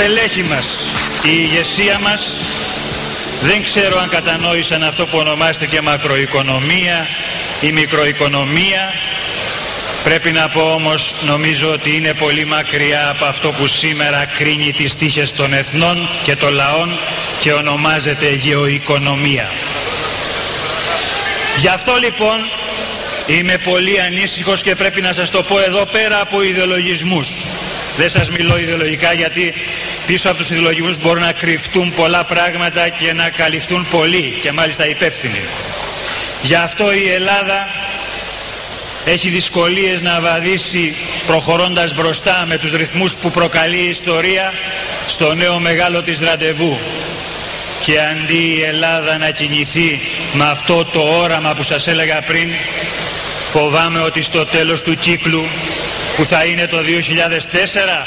γιατί τα στελέχη μας, η ηγεσία μας δεν ξέρω αν κατανόησαν αυτό που ονομάζεται και μακροοικονομία ή μικροοικονομία. Πρέπει να πω όμως νομίζω ότι είναι πολύ μακριά από αυτό που σήμερα κρίνει τις τύχες των εθνών και των λαών και ονομάζεται γεωοικονομία. Γι' αυτό λοιπόν είμαι πολύ ανήσυχος και πρέπει να σας το πω εδώ πέρα από ιδεολογισμούς. Δεν σας μιλώ ιδεολογικά γιατί πίσω από τους ιδεολογισμούς μπορούν να κρυφτούν πολλά πράγματα και να καλυφθούν πολλοί και μάλιστα υπεύθυνοι. Γι' αυτό η Ελλάδα έχει δυσκολίες να βαδίσει προχωρώντας μπροστά με τους ρυθμούς που προκαλεί η ιστορία στο νέο μεγάλο της ραντεβού. Και αντί η Ελλάδα να κινηθεί με αυτό το όραμα που σας έλεγα πριν, φοβάμαι ότι στο τέλος του κύκλου που θα είναι το 2004,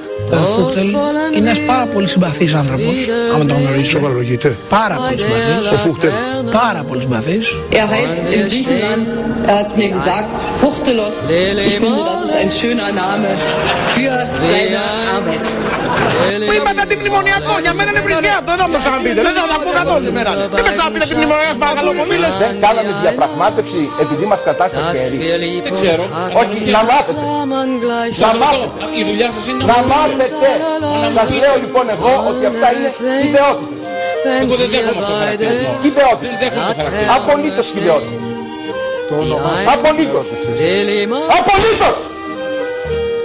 Ο Φούχτελ είναι ένας πάρα πολύ συμπαθής άνθρωπος, άμα τον γνωρίσω. Σοβαρολογείται. Πάρα πολύ συμπαθής. Ο Φούχτελ. Πάρα πολύ συμπαθής. Er heißt in Griechenland, er hat mir gesagt, Fuchtelos. Ich finde, das ist ein schöner Name für seine Arbeit. Που είπατε την μνημονιακό, για μένα είναι βρισιά αυτό, δεν θα μου το ξαναπείτε. Δεν θα το ακούω καθόλου σήμερα. Δεν με ξαναπείτε την μνημονιακό, παρακαλώ πολύ. Δεν κάναμε διαπραγμάτευση επειδή μας κατάστασε χέρι. Δεν ξέρω. Όχι, να μάθετε. Να μάθετε. Η δουλειά σας είναι Να μάθετε. Σας λέω λοιπόν εγώ ότι αυτά είναι ιδεότητες. Εγώ δεν δέχομαι αυτό το χαρακτηρισμό. Δεν Ιδεότητες. δέχομαι το χαρακτηρισμό. Απολύτως ιδεότητες. Απολύτως. Απολύτως.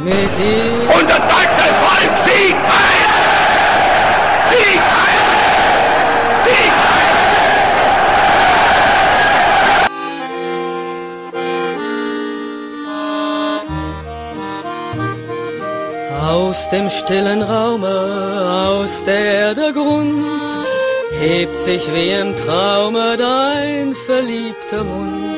Und das deutsche Volk siegt heil! Siegt heil! Siegt heil! Aus dem stillen Raume, aus der Erde Grund, hebt sich wie im Traume dein verliebter Mund.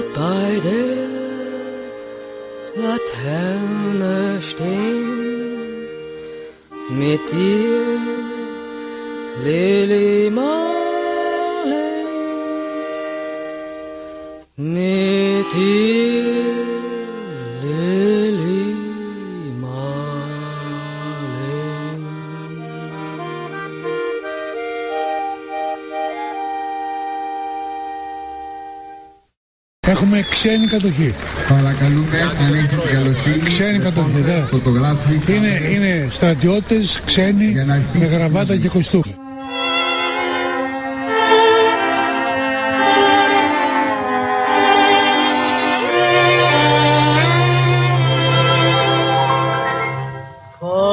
Laterne stehen? Mit dir, Lili Marley, mit dir, Lili Marley. Έχουμε ξένη κατοχή. Παρακαλούμε αν έχετε την καλοσύνη Ξένη κατοχή, ναι. φωτογράφοι Είναι, είναι στρατιώτες, ξένοι, Για να αρχίσει με η γραβάτα μουσική. και κοστούμι.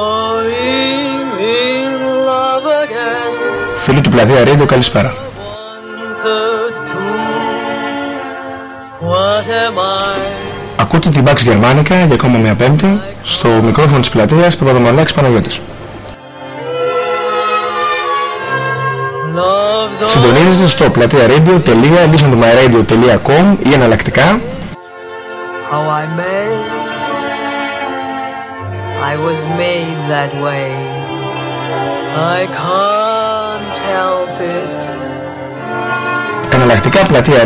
Falling in love again. Φίλοι του Πλατεία Radio, καλησπέρα. Ακούτε την Bax Germanica για ακόμα μια πέμπτη στο μικρόφωνο της πλατείας Παπαδομαλάκης Παναγιώτης. Συντονίζεστε στο πλατεία radio.listentomyradio.com ή εναλλακτικά How I made, I was made that way. I can't help it. εναλλακτικά πλατεία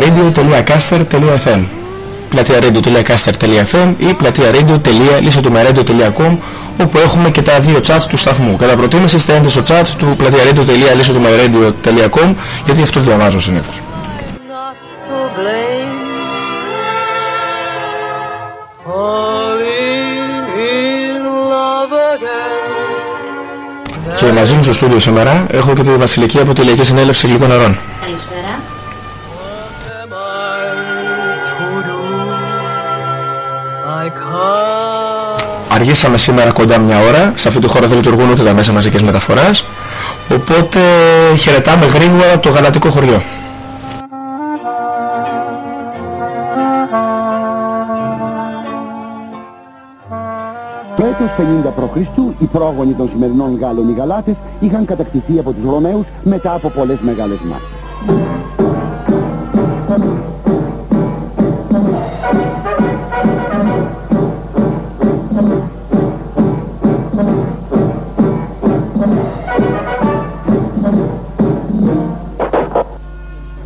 radio.caster.fm πλατεία radio.caster.fm ή πλατεία radio.listentomyradio.com όπου έχουμε και τα δύο chat του σταθμού. Κατά προτίμηση στέλνετε στο chat του πλατεία radio.listentomyradio.com γιατί αυτό διαβάζω συνήθως. To blame. Falling in love again. Και μαζί μου στο στούντιο σήμερα έχω και τη Βασιλική από τη Λαϊκή Συνέλευση Γλυκών Νερών. Καλησπέρα. Αργήσαμε σήμερα κοντά μια ώρα, σε αυτή τη χώρα δεν λειτουργούν ούτε τα μέσα μαζικής μεταφοράς, οπότε χαιρετάμε γρήγορα το γαλατικό χωριό. Το έτος 50 π.Χ. οι πρόγονοι των σημερινών Γάλλων οι Γαλάτες είχαν κατακτηθεί από τους Ρωμαίους μετά από πολλές μεγάλες μάχες.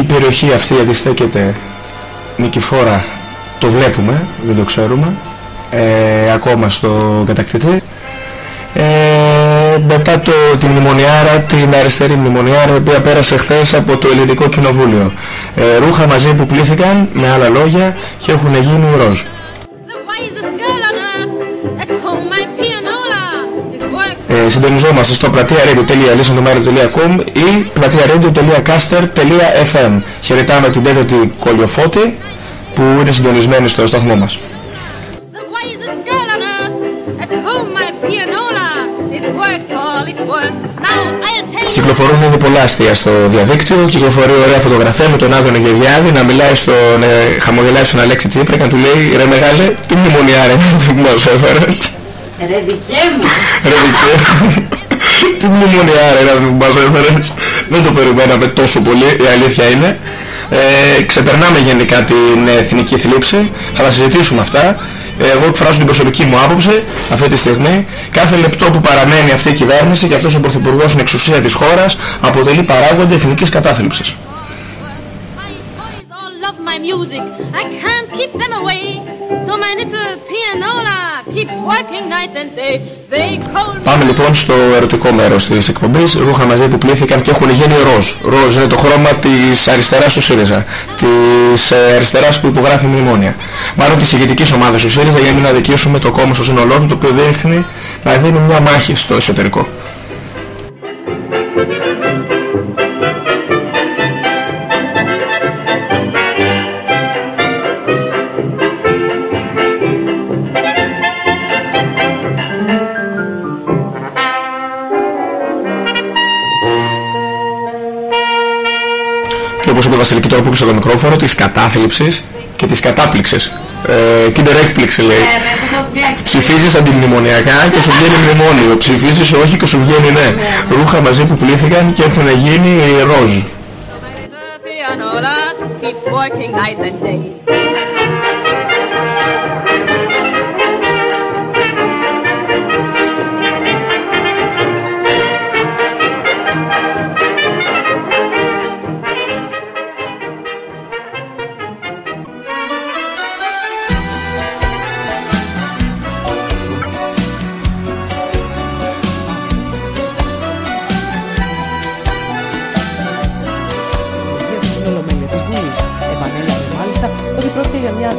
Η περιοχή αυτή αντιστέκεται νικηφόρα, το βλέπουμε, δεν το ξέρουμε, ε, ακόμα στο κατακτητή. Ε, μετά το, τη μνημονιάρα, την αριστερή μνημονιάρα, η οποία πέρασε χθες από το Ελληνικό Κοινοβούλιο. Ε, ρούχα μαζί που πλήθηκαν, με άλλα λόγια, και έχουν γίνει ροζ. Ε, συντονιζόμαστε στο πλατεία radio.listentomyradio.com ή πλατεία radio.caster.fm Χαιρετάμε την τέταρτη κολιοφώτη που είναι συντονισμένη στο σταθμό μας. Κυκλοφορούν ήδη πολλά αστεία στο διαδίκτυο, κυκλοφορεί ωραία φωτογραφία με τον Άδωνο Γεωργιάδη να μιλάει στον, ε, χαμογελάει στον Αλέξη Τσίπρα και να του λέει ρε μεγάλε, τι μνημονιάρα είναι αυτό που μας έφερες. Ρε δικέ μου. Ρε δικέ μου. Τι μνημονιάρα είναι αυτό που μας έφερες. Δεν το περιμέναμε τόσο πολύ, η αλήθεια είναι. Ε, ξεπερνάμε γενικά την εθνική θλίψη, θα τα συζητήσουμε αυτά. Ε, Εγώ εκφράζω την προσωπική μου άποψη αυτή τη στιγμή. Κάθε λεπτό που παραμένει αυτή η κυβέρνηση και αυτός ο Πρωθυπουργός στην εξουσία της χώρας αποτελεί παράγοντα εθνικής κατάθλιψης. Love my music. I can't keep them away. So my little pianola keeps working night and day. They call me Πάμε λοιπόν στο ερωτικό μέρος της εκπομπής. Ρούχα μαζί που πλήθηκαν και έχουν γίνει ροζ. Ροζ είναι το χρώμα της αριστεράς του ΣΥΡΙΖΑ. Της ε, αριστεράς που υπογράφει μνημόνια. Μάλλον της ηγετικής ομάδας του ΣΥΡΙΖΑ για να μην αδικήσουμε το κόμμα στο σύνολό του το οποίο δείχνει να δίνει μια μάχη στο εσωτερικό. Βασιλική τώρα που κλείσε το μικρόφωνο, της κατάθλιψης και της κατάπληξης. Ε, Kinder έκπληξη λέει. Ψηφίζεις αντιμνημονιακά και σου βγαίνει μνημόνιο. Ψηφίζεις όχι και σου βγαίνει ναι. Ρούχα μαζί που πλήθηκαν και έχουν γίνει ροζ.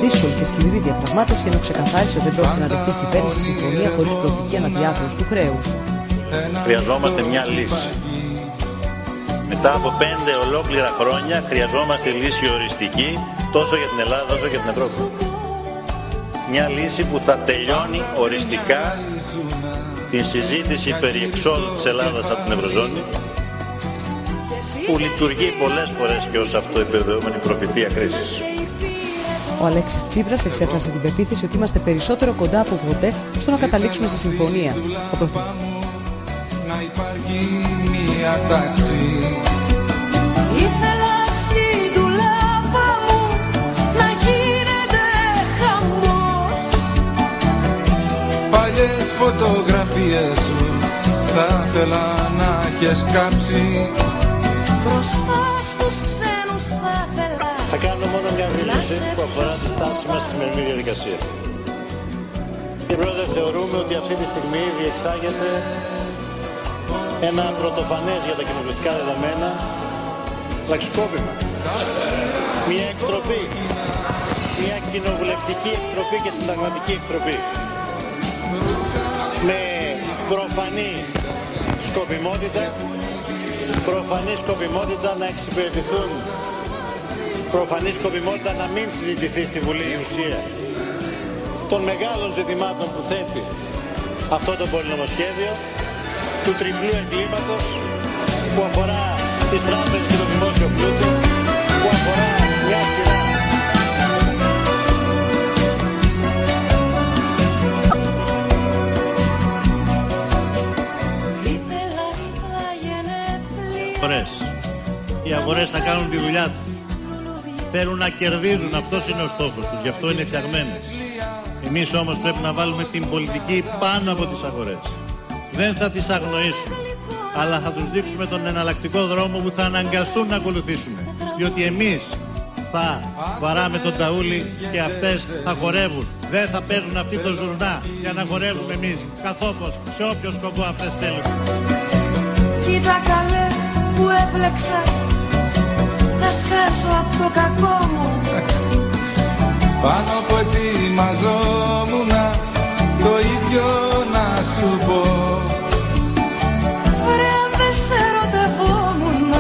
Pianola keeps working night and day. και σκληρή διαπραγμάτευση ενώ ξεκαθάρισε ότι δεν πρόκειται να δεχτεί η κυβέρνηση συμφωνία χωρίς προοπτική αναδιάθρωση του χρέους. Χρειαζόμαστε μια λύση. Μετά από πέντε ολόκληρα χρόνια χρειαζόμαστε λύση οριστική τόσο για την Ελλάδα όσο και για την Ευρώπη. Μια λύση που θα τελειώνει οριστικά την συζήτηση περί εξόδου της Ελλάδας από την Ευρωζώνη που λειτουργεί πολλές φορές και ως αυτοεπιβεβαιούμενη προφητεία κρίσης. Ο Αλέξης Τσίπρας εξέφρασε την πεποίθηση ότι είμαστε περισσότερο κοντά από ποτέ στο να καταλήξουμε σε συμφωνία. Ο Πρωθυπ- να υπάρχει μια τάξη. Ήθελα στη ντουλάπα μου να γίνεται χαμός. Παλιές φωτογραφίες σου θα ήθελα να έχεις κάψει μια δήλωση που αφορά τη στάση μας στη σημερινή διαδικασία. Κύριε Πρόεδρε, θεωρούμε ότι αυτή τη στιγμή διεξάγεται ένα πρωτοφανές για τα κοινοβουλευτικά δεδομένα πραξικόπημα. Μια εκτροπή. Μια κοινοβουλευτική εκτροπή και συνταγματική εκτροπή. Με προφανή σκοπιμότητα, προφανή σκοπιμότητα να εξυπηρετηθούν προφανής σκοπιμότητα να μην συζητηθεί στη Βουλή η ουσία των μεγάλων ζητημάτων που θέτει αυτό το πολυνομοσχέδιο του τριπλού εγκλήματος που αφορά τις τράπεζες και το δημόσιο πλούτο που αφορά μια σειρά Ήθελα στα γενέθλια αγορές. Οι αγορές θα κάνουν τη δουλειά τους. Θέλουν να κερδίζουν, αυτός είναι ο στόχος τους, γι' αυτό είναι φτιαγμένες. Εμείς όμως πρέπει να βάλουμε την πολιτική πάνω από τις αγορές. Δεν θα τις αγνοήσουμε, αλλά θα τους δείξουμε τον εναλλακτικό δρόμο που θα αναγκαστούν να ακολουθήσουν. Διότι εμείς θα βαράμε τον ταούλι και αυτές θα χορεύουν. Δεν θα παίζουν αυτή το ζουρνά για να χορεύουμε εμείς καθόπως σε όποιο σκοπό αυτές θέλουν. Κοίτα καλέ που έπλεξα Θα σκάσω από το κακό μου. Πάνω που ετοιμαζόμουν το ίδιο να σου πω. Βρε αν δεν σε ερωτευόμουν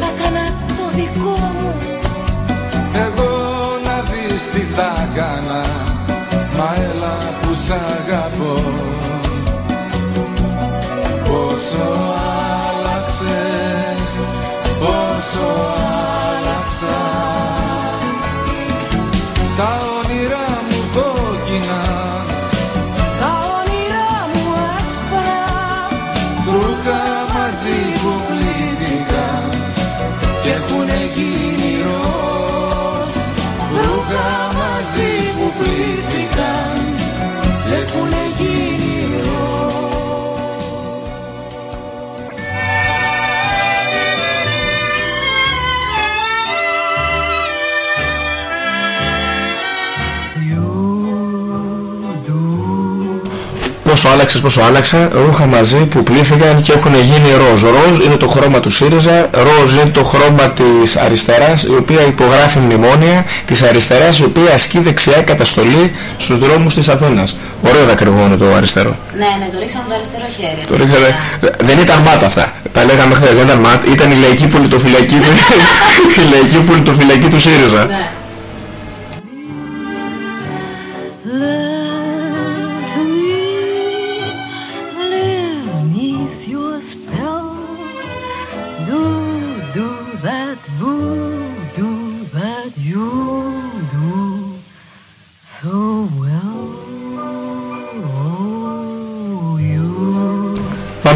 Θα έκανα το δικό μου. Εγώ να δεις τι θα έκανα Μα έλα που σ' αγαπώ Πόσο άλλαξα Πόσο άλλαξες, πόσο άλλαξα, ρούχα μαζί που πλήθηκαν και έχουν γίνει ροζ. Ροζ είναι το χρώμα του ΣΥΡΙΖΑ, ροζ είναι το χρώμα της αριστεράς, η οποία υπογράφει μνημόνια της αριστεράς, η οποία ασκεί δεξιά καταστολή στους δρόμους της Αθήνας. Ωραίο δακρυγόνο το αριστερό. Ναι, ναι, το ρίξαμε το αριστερό χέρι. Το ρίξαμε. Δεν ήταν ματ αυτά. Τα λέγαμε χθες, δεν ήταν ματ. Ήταν η λαϊκή πολιτοφυλακή, η λαϊκή πολιτοφυλακή του ΣΥΡΙΖΑ.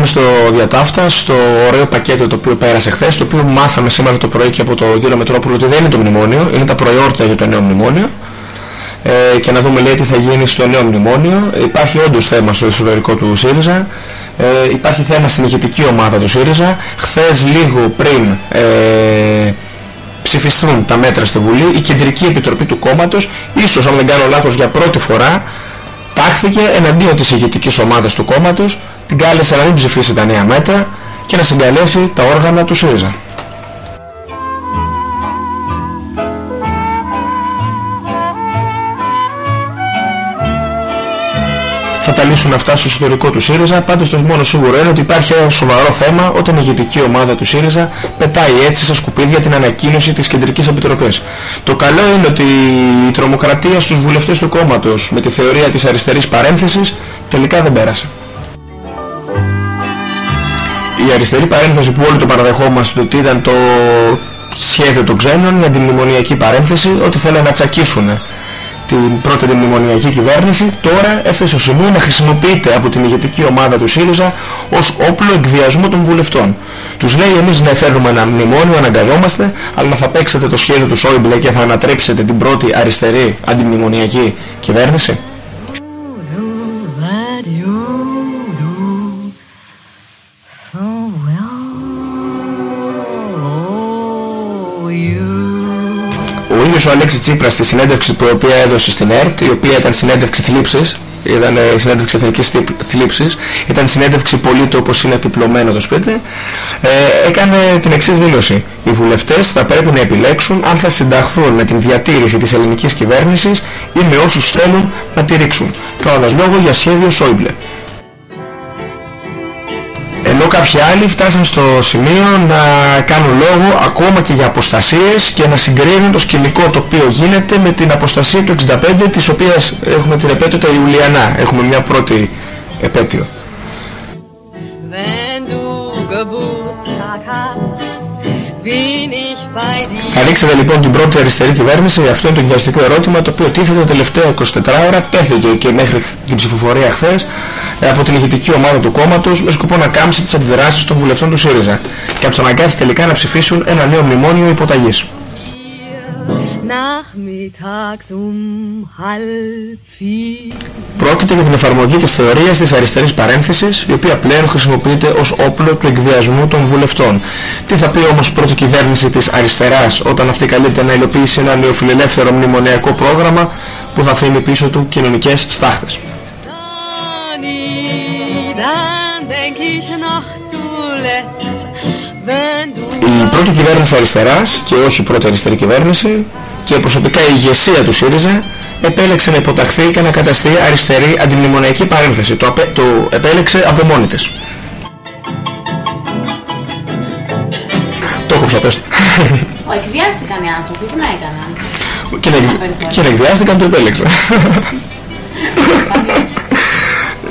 Πάμε στο διατάφτα, στο ωραίο πακέτο το οποίο πέρασε χθες, το οποίο μάθαμε σήμερα το πρωί και από τον κύριο Μετρόπουλο ότι δεν είναι το μνημόνιο, είναι τα προϊόρτα για το νέο μνημόνιο. Ε, και να δούμε λέει τι θα γίνει στο νέο μνημόνιο. Υπάρχει όντως θέμα στο εσωτερικό του ΣΥΡΙΖΑ. Ε, υπάρχει θέμα στην ηγετική ομάδα του ΣΥΡΙΖΑ. Χθες λίγο πριν ε, ψηφιστούν τα μέτρα στη Βουλή, η Κεντρική Επιτροπή του κόμματος, ίσως αν δεν κάνω λάθος για πρώτη φορά, τάχθηκε εναντίον της ηγετικής ομάδας του κόμματος, την κάλεσε να μην ψηφίσει τα νέα μέτρα και να συγκαλέσει τα όργανα του ΣΥΡΙΖΑ. Θα τα λύσουν αυτά στο ιστορικό του ΣΥΡΙΖΑ, πάντως το μόνο σίγουρο είναι ότι υπάρχει ένα σοβαρό θέμα όταν η ηγετική ομάδα του ΣΥΡΙΖΑ πετάει έτσι στα σκουπίδια την ανακοίνωση της Κεντρικής Επιτροπής. Το καλό είναι ότι η τρομοκρατία στους βουλευτές του κόμματος με τη θεωρία της αριστερής παρένθεσης τελικά δεν πέρασε. Η αριστερή παρένθεση που όλοι το παραδεχόμαστε ότι ήταν το σχέδιο των ξένων, μια αντιμνημονιακή παρένθεση, ότι θέλουν να τσακίσουν την πρώτη αντιμνημονιακή κυβέρνηση, τώρα έφτασε στο σημείο να χρησιμοποιείται από την ηγετική ομάδα του ΣΥΡΙΖΑ ως όπλο εκβιασμού των βουλευτών. Τους λέει εμείς να εφέρουμε ένα μνημόνιο, αναγκαζόμαστε, αλλά θα παίξετε το σχέδιο του Σόιμπλε και θα ανατρέψετε την πρώτη αριστερή αντιμνημονιακή κυβέρνηση. Ο ίδιος ο Αλέξης Τσίπρας στη συνέντευξη που η οποία έδωσε στην ΕΡΤ, η οποία ήταν συνέντευξη θλίψης, ήταν ε, συνέντευξη εθνικής θλί- θλίψης, ήταν συνέντευξη πολίτη όπως είναι επιπλωμένο το σπίτι, ε, έκανε την εξής δήλωση. Οι βουλευτές θα πρέπει να επιλέξουν αν θα συνταχθούν με την διατήρηση της ελληνικής κυβέρνησης ή με όσους θέλουν να τη ρίξουν. Κάνοντας λόγο για σχέδιο Σόιμπλε. Ενώ κάποιοι άλλοι φτάσαν στο σημείο να κάνουν λόγο ακόμα και για αποστασίες και να συγκρίνουν το σκηνικό το οποίο γίνεται με την αποστασία του 65 της οποίας έχουμε την επέτειο τα Ιουλιανά. Έχουμε μια πρώτη επέτειο. Wenn du Geburtstag hast, bin ich bei dir. Θα ανοίξετε λοιπόν την πρώτη αριστερή κυβέρνηση, αυτό είναι το κυβερνητικό ερώτημα το οποίο τίθεται τα τελευταία 24 ώρα, τέθηκε και μέχρι την ψηφοφορία χθες ε, από την ηγετική ομάδα του κόμματος με σκοπό να κάμψει τις αντιδράσεις των βουλευτών του ΣΥΡΙΖΑ και να τους αναγκάσει τελικά να ψηφίσουν ένα νέο μνημόνιο υποταγής. Nachmittags um halb vier. Πρόκειται για την εφαρμογή της θεωρίας της αριστερής παρένθεσης, η οποία πλέον χρησιμοποιείται ως όπλο του εκβιασμού των βουλευτών. Τι θα πει όμως πρώτη κυβέρνηση της αριστεράς όταν αυτή καλείται να υλοποιήσει ένα νεοφιλελεύθερο μνημονιακό πρόγραμμα που θα αφήνει πίσω του κοινωνικές στάχτες; Η πρώτη κυβέρνηση αριστεράς και όχι η πρώτη αριστερή κυβέρνηση και προσωπικά η ηγεσία του ΣΥΡΙΖΑ επέλεξε να υποταχθεί και να καταστεί αριστερή αντιμνημονιακή παρένθεση. Το, απέ- το επέλεξε από μόνη της. Το έκοψα πες το. Ω, εκβιάστηκαν οι άνθρωποι, τι να έκαναν; και, να, και να εκβιάστηκαν το επέλεξε.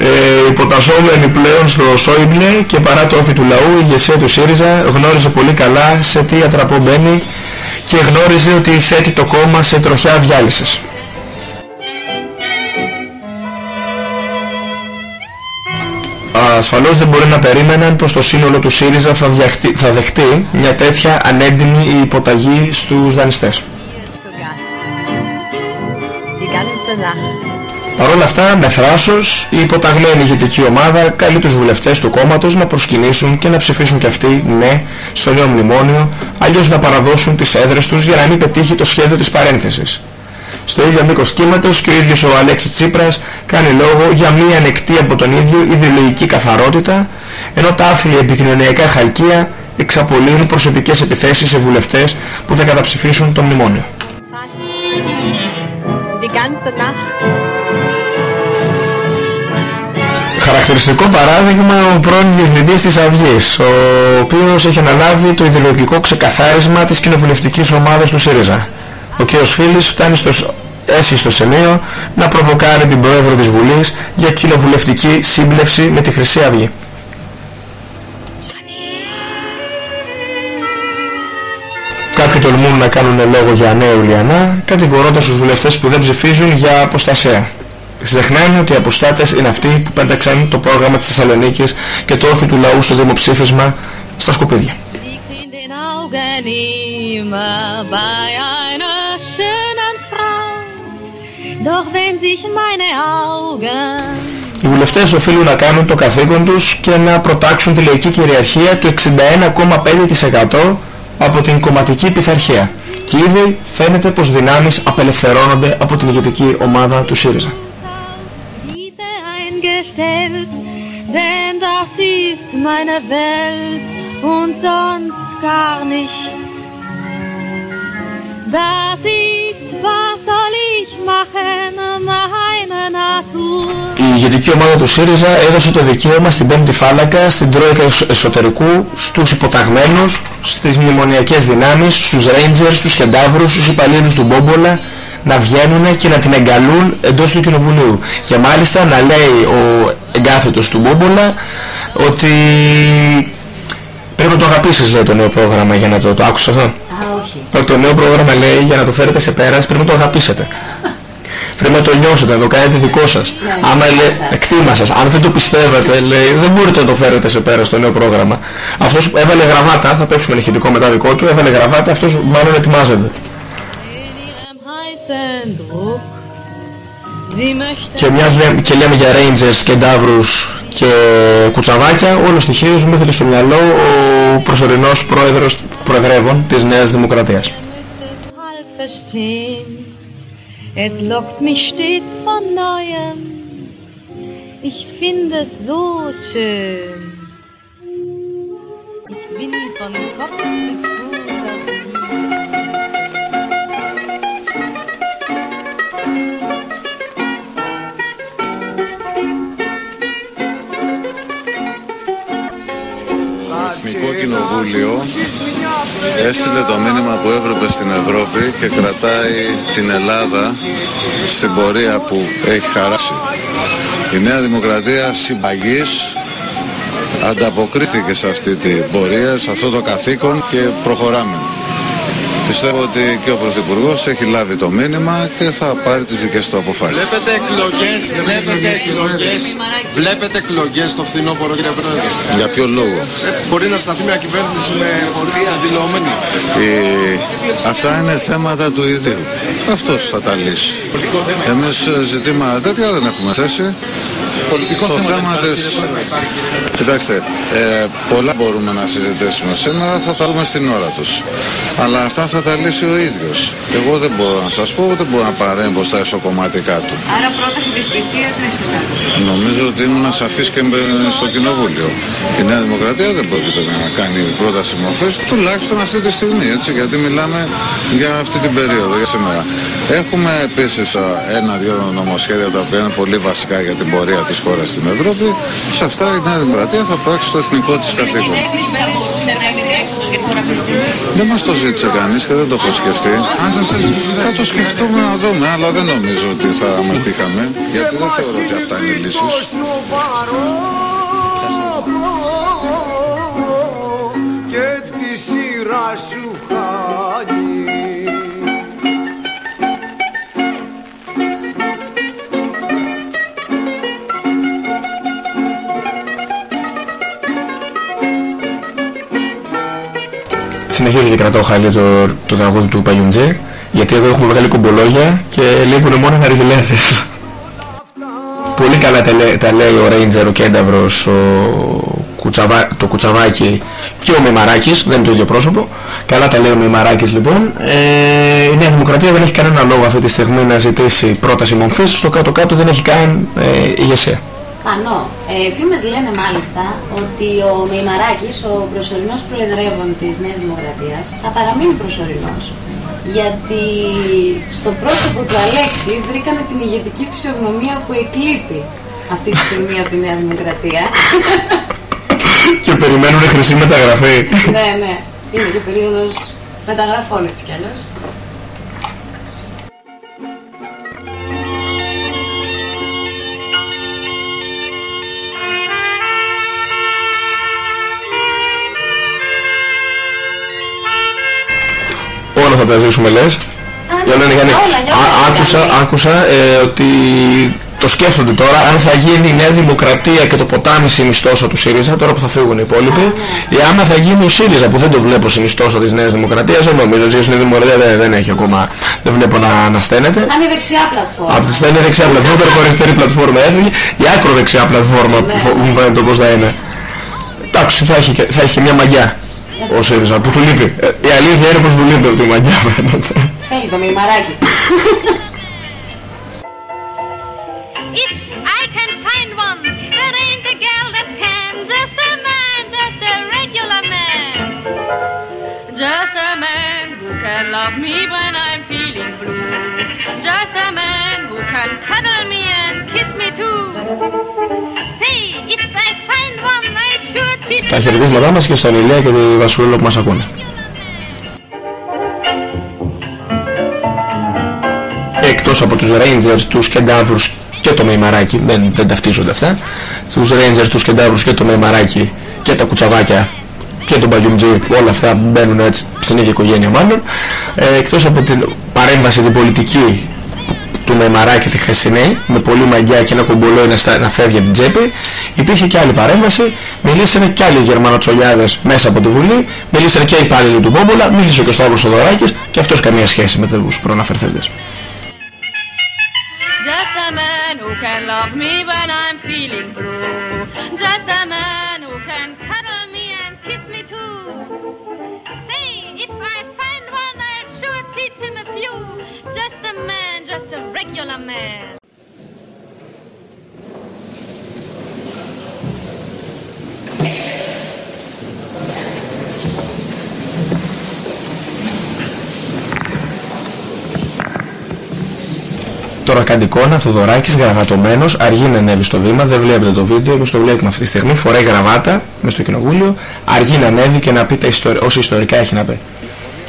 Ε, υποτασσόμενοι πλέον στο Σόιμπλε και παρά το όχι του λαού η ηγεσία του ΣΥΡΙΖΑ γνώριζε πολύ καλά σε τι ατραπό μπαίνει και γνώριζε ότι θέτει το κόμμα σε τροχιά διάλυσης. Ασφαλώς δεν μπορεί να περίμεναν πως το σύνολο του ΣΥΡΙΖΑ θα, διαχτεί- θα δεχτεί μια τέτοια ανέντιμη υποταγή στους δανειστές. Die ganze Nacht. Παρ' όλα αυτά, με θράσος, η υποταγμένη ηγετική ομάδα καλεί τους βουλευτές του κόμματος να προσκυνήσουν και να ψηφίσουν κι αυτοί ναι στο νέο μνημόνιο, αλλιώς να παραδώσουν τις έδρες τους για να μην πετύχει το σχέδιο της παρένθεσης. Στο ίδιο μήκος κύματος και ο ίδιος ο Αλέξης Τσίπρας κάνει λόγο για μία ανεκτή από τον ίδιο ιδεολογική καθαρότητα, ενώ τα άθλια επικοινωνιακά χαλκία εξαπολύουν προσωπικές επιθέσεις σε βουλευτές που θα καταψηφίσουν το μνημόνιο. Χαρακτηριστικό παράδειγμα ο πρώην διευθυντής της Αυγής, ο οποίος έχει αναλάβει το ιδεολογικό ξεκαθάρισμα της κοινοβουλευτικής ομάδας του ΣΥΡΙΖΑ. Ο κ. Φίλης φτάνει στο, σ- έσχει στο σημείο να προβοκάρει την Πρόεδρο της Βουλής για κοινοβουλευτική σύμπλευση με τη Χρυσή Αυγή. Κάποιοι τολμούν να κάνουν λόγο για νέα Ιουλιανά, κατηγορώντας τους βουλευτές που δεν ψηφίζουν για αποστασία. Ξεχνάνε ότι οι αποστάτες είναι αυτοί που πέταξαν το πρόγραμμα της Θεσσαλονίκης και το όχι του λαού στο δημοψήφισμα στα σκουπίδια. in den Augen immer bei einer schönen Frau. Doch wenn sich meine Augen Οι βουλευτές οφείλουν να κάνουν το καθήκον τους και να προτάξουν τη λαϊκή κυριαρχία του 61,5% από την κομματική πειθαρχία. Και ήδη φαίνεται πως δυνάμεις απελευθερώνονται από την ηγετική ομάδα του ΣΥΡΙΖΑ. Diese eingestellt, denn das ist meine Welt und sonst gar nicht. Das ist, was soll ich machen, meine Natur; Η ηγετική ομάδα του ΣΥΡΙΖΑ έδωσε το δικαίωμα στην πέμπτη φάλακα, στην τρόικα εσω- εσωτερικού, στους υποταγμένους, στις μνημονιακές δυνάμεις, στους Rangers, στους Κεντάβρους, στους υπαλλήλους του Μπόμπολα να βγαίνουν και να την εγκαλούν εντός του Κοινοβουλίου. Και μάλιστα να λέει ο εγκάθετος του Μπόμπολα ότι πρέπει να το αγαπήσεις λέει το νέο πρόγραμμα για να το, το άκουσες αυτό; Α, όχι. Ότι το νέο πρόγραμμα λέει για να το φέρετε σε πέρας πρέπει να το αγαπήσετε. Πρέπει να το νιώσετε, να το κάνετε δικό σας. Ναι, Άμα κτήμα λέει, σας. εκτίμα σας. Αν δεν το πιστεύετε, λέει, δεν μπορείτε να το φέρετε σε πέρας στο νέο πρόγραμμα. Αυτός που έβαλε γραβάτα, θα παίξουμε ένα ηχητικό μετά δικό του, έβαλε γραβάτα, αυτός μάλλον ετοιμάζεται. Και, μιας, λέ- και λέμε για Rangers και Νταύρους και κουτσαβάκια, όλο στοιχείως μου έρχεται στο μυαλό ο προσωρινός πρόεδρος, προεδρεύων της Νέας Δημοκρατίας. halb verstehen. Es lockt mich stets von neuem. Ich finde es so schön. Ich bin von Kopf bis Το Εθνικό Κοινοβούλιο έστειλε το μήνυμα που έπρεπε στην Ευρώπη και κρατάει την Ελλάδα στην πορεία που έχει χαράσει. Η Νέα Δημοκρατία συμπαγής ανταποκρίθηκε σε αυτή την πορεία, σε αυτό το καθήκον και προχωράμε. Πιστεύω ότι και ο Πρωθυπουργός έχει λάβει το μήνυμα και θα πάρει τις δικές του αποφάσεις. Βλέπετε εκλογές, βλέπετε εκλογές, βλέπετε εκλογές στο φθινόπωρο κύριε Πρόεδρε. Για ποιο λόγο; Ε, Μπορεί να σταθεί μια κυβέρνηση με φορεία δηλωμένη. Ε, αυτά είναι θέματα του ιδίου. Αυτός θα τα λύσει. Εμείς ε, ζητήματα τέτοια δεν έχουμε θέσει. Πολιτικό το θέμα θέμα δεν της... υπάρχει, Κοιτάξτε, ε, πολλά μπορούμε να συζητήσουμε σήμερα, θα τα δούμε στην ώρα τους. Αλλά αυτά θα τα λύσει ο ίδιος. Εγώ δεν μπορώ να σας πω, ούτε μπορώ να παρέμβω στα εσωκομματικά του. Άρα πρόταση δυσπιστίας δεν εξετάζεται. Νομίζω ότι ήμουν σαφής και με- στο Κοινοβούλιο. Η Νέα Δημοκρατία δεν πρόκειται να κάνει πρόταση μορφές, τουλάχιστον αυτή τη στιγμή, έτσι, γιατί μιλάμε για αυτή την περίοδο, για σήμερα. Έχουμε επίσης α, ένα-δυο νομοσχέδια τα οποία είναι πολύ βασικά για την πορεία της χώρας στην Ευρώπη. Σε αυτά η Νέα Δημοκρατία θα πράξει το εθνικό της καθήκον. Δεν μας το ζήτησε κανείς και δεν το έχω σκεφτεί. Θα το σκεφτούμε να δούμε, αλλά δεν νομίζω ότι θα μετήχαμε, γιατί δεν θεωρώ ότι αυτά είναι λύσεις. Συνεχίζω και κρατάω χάλι το, το τραγούδι του Παγιοντζέ, γιατί εδώ έχουμε βγάλει κομπολόγια και λείπουν μόνο αργιλέθες. Πολύ καλά τα, λέ- τα λέει ο Ρέιντζερ, ο Κένταβρος, ο Κουτσαβά, το Κουτσαβάκι και ο Μημαράκης, δεν είναι το ίδιο πρόσωπο. Καλά τα λέει ο Μημαράκης λοιπόν. Ε, η Νέα Δημοκρατία δεν έχει κανένα λόγο αυτή τη στιγμή να ζητήσει πρόταση μομφής, στο κάτω-κάτω δεν έχει καν ε, ηγεσία. Πανώ. Ε, φήμες λένε μάλιστα ότι ο Μεϊμαράκης, ο προσωρινός προεδρεύων της Νέας Δημοκρατίας, θα παραμείνει προσωρινός. Γιατί στο πρόσωπο του Αλέξη βρήκανε την ηγετική φυσιογνωμία που εκλείπει αυτή τη στιγμή από τη Νέα Δημοκρατία. και περιμένουν χρυσή μεταγραφή. ναι, ναι. Είναι και περίοδος μεταγραφών έτσι κι αλλιώς. Θα τα ζήσουμε λες. Για να είναι, για να είναι. όλα, για Α- όλα, άκουσα, για όλα. άκουσα ε, ότι το σκέφτονται τώρα αν θα γίνει η Νέα Δημοκρατία και το ποτάμι συνιστόσα του ΣΥΡΙΖΑ τώρα που θα φύγουν οι υπόλοιποι ή άμα θα γίνει ο ΣΥΡΙΖΑ που δεν το βλέπω συνιστόσα της Νέας Δημοκρατίας δεν νομίζω ότι η Νέα Δημοκρατία δεν, δεν έχει ακόμα δεν βλέπω να, να στένεται Θα είναι δεξιά πλατφόρμα. από τη στένη δεξιά πλατφόρμα, η αριστερή πλατφόρμα έφυγε, η άκρο δεξιά πλατφόρμα που φο- μου φαίνεται πως θα είναι. Εντάξει, θα έχει, και- θα έχει και μια μαγιά ο ΣΥΡΙΖΑ που του λείπει. Ε, Η αλήθεια είναι πως του λείπει από τη μαγιά φαίνεται. Θέλει το Μεϊμαράκι. Τα χαιρετίσματά μας και στον Ηλία και τη Βασουλέλο που μας ακούνε. Εκτός από τους Rangers, τους Κεντάβρους και το Μεϊμαράκι, δεν, δεν ταυτίζονται αυτά, τους Rangers, τους Κεντάβρους και το Μεϊμαράκι και τα Κουτσαβάκια και τον Παγιουμτζή, όλα αυτά μπαίνουν έτσι στην ίδια οικογένεια μάλλον. Ε, εκτός από την παρέμβαση την πολιτική του Μεμαράκη τη χθεσινή, με πολύ μαγιά και ένα κομπολόι να, στα- να φεύγει από την τσέπη, υπήρχε και άλλη παρέμβαση, μιλήσανε και άλλοι Γερμανοτσολιάδες μέσα από τη Βουλή, μιλήσανε και οι υπάλληλοι του Μπόμπολα, μίλησε και ο Σταύρος Θοδωράκης και αυτός καμία σχέση με τους προαναφερθέντες. Just a man who can love me Τώρα κάνει εικόνα, Θοδωράκης γραβατωμένος, αργεί να ανέβει στο βήμα, δεν βλέπετε το βίντεο, όπως το βλέπουμε αυτή τη στιγμή, φοράει γραβάτα μες στο κοινοβούλιο, αργεί να ανέβει και να πει τα ιστορ... όσα ιστορικά έχει να πει.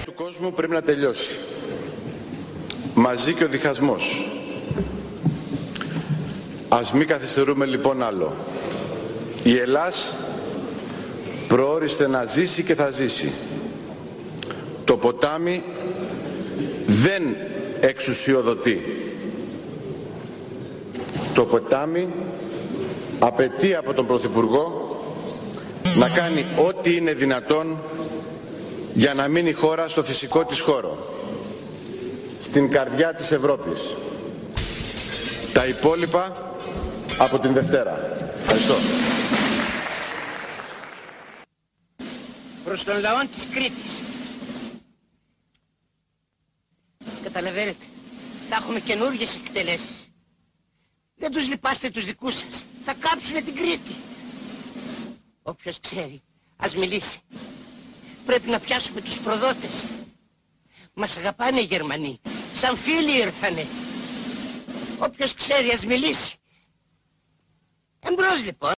του κόσμου πρέπει να τελειώσει. Μαζί και ο διχασμός. Ας μην καθυστερούμε λοιπόν άλλο. Η Ελλάς προόριστε να ζήσει και θα ζήσει. Το ποτάμι δεν εξουσιοδοτεί. Το ποτάμι απαιτεί από τον Πρωθυπουργό να κάνει ό,τι είναι δυνατόν για να μείνει η χώρα στο φυσικό της χώρο, στην καρδιά της Ευρώπης. Τα υπόλοιπα από την Δευτέρα. Ευχαριστώ. προς τον λαό της Κρήτης. Καταλαβαίνετε, θα έχουμε καινούργιες εκτελέσεις. Δεν τους λυπάστε τους δικούς σας. Θα κάψουνε την Κρήτη. Όποιος ξέρει, ας μιλήσει. Πρέπει να πιάσουμε τους προδότες. Μας αγαπάνε οι Γερμανοί. Σαν φίλοι ήρθανε. Όποιος ξέρει, ας μιλήσει. Εμπρός λοιπόν.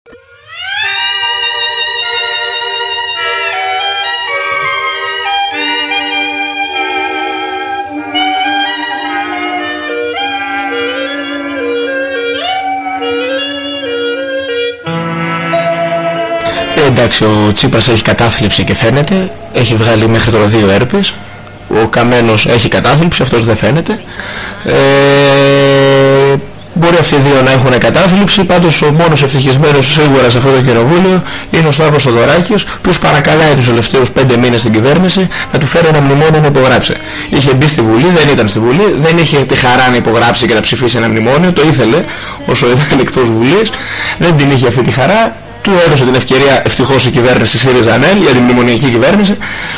Εντάξει, ο Τσίπρας έχει κατάθλιψη και φαίνεται, έχει βγάλει μέχρι τώρα δύο έρπες, ο Καμένος έχει κατάθλιψη, αυτός δεν φαίνεται. Ε, μπορεί αυτοί οι δύο να έχουν κατάθλιψη, πάντως ο μόνος ευτυχισμένος σίγουρα σε αυτό το κοινοβούλιο είναι ο Σταύρος Θοδωράκης, που παρακαλάει τους τελευταίους πέντε μήνες στην κυβέρνηση να του φέρει ένα μνημόνιο να υπογράψει. Είχε μπει στη Βουλή, δεν ήταν στη Βουλή, δεν είχε τη χαρά να υπογράψει και να ψηφίσει ένα μνημόνιο, το ήθελε όσο ήταν εκτός Βουλής, δεν την είχε αυτή τη χαρά, του έδωσε την ευκαιρία ευτυχώς η κυβέρνηση ΣΥΡΙΖΑ ΑΝΕΛ για την μνημονιακή κυβέρνηση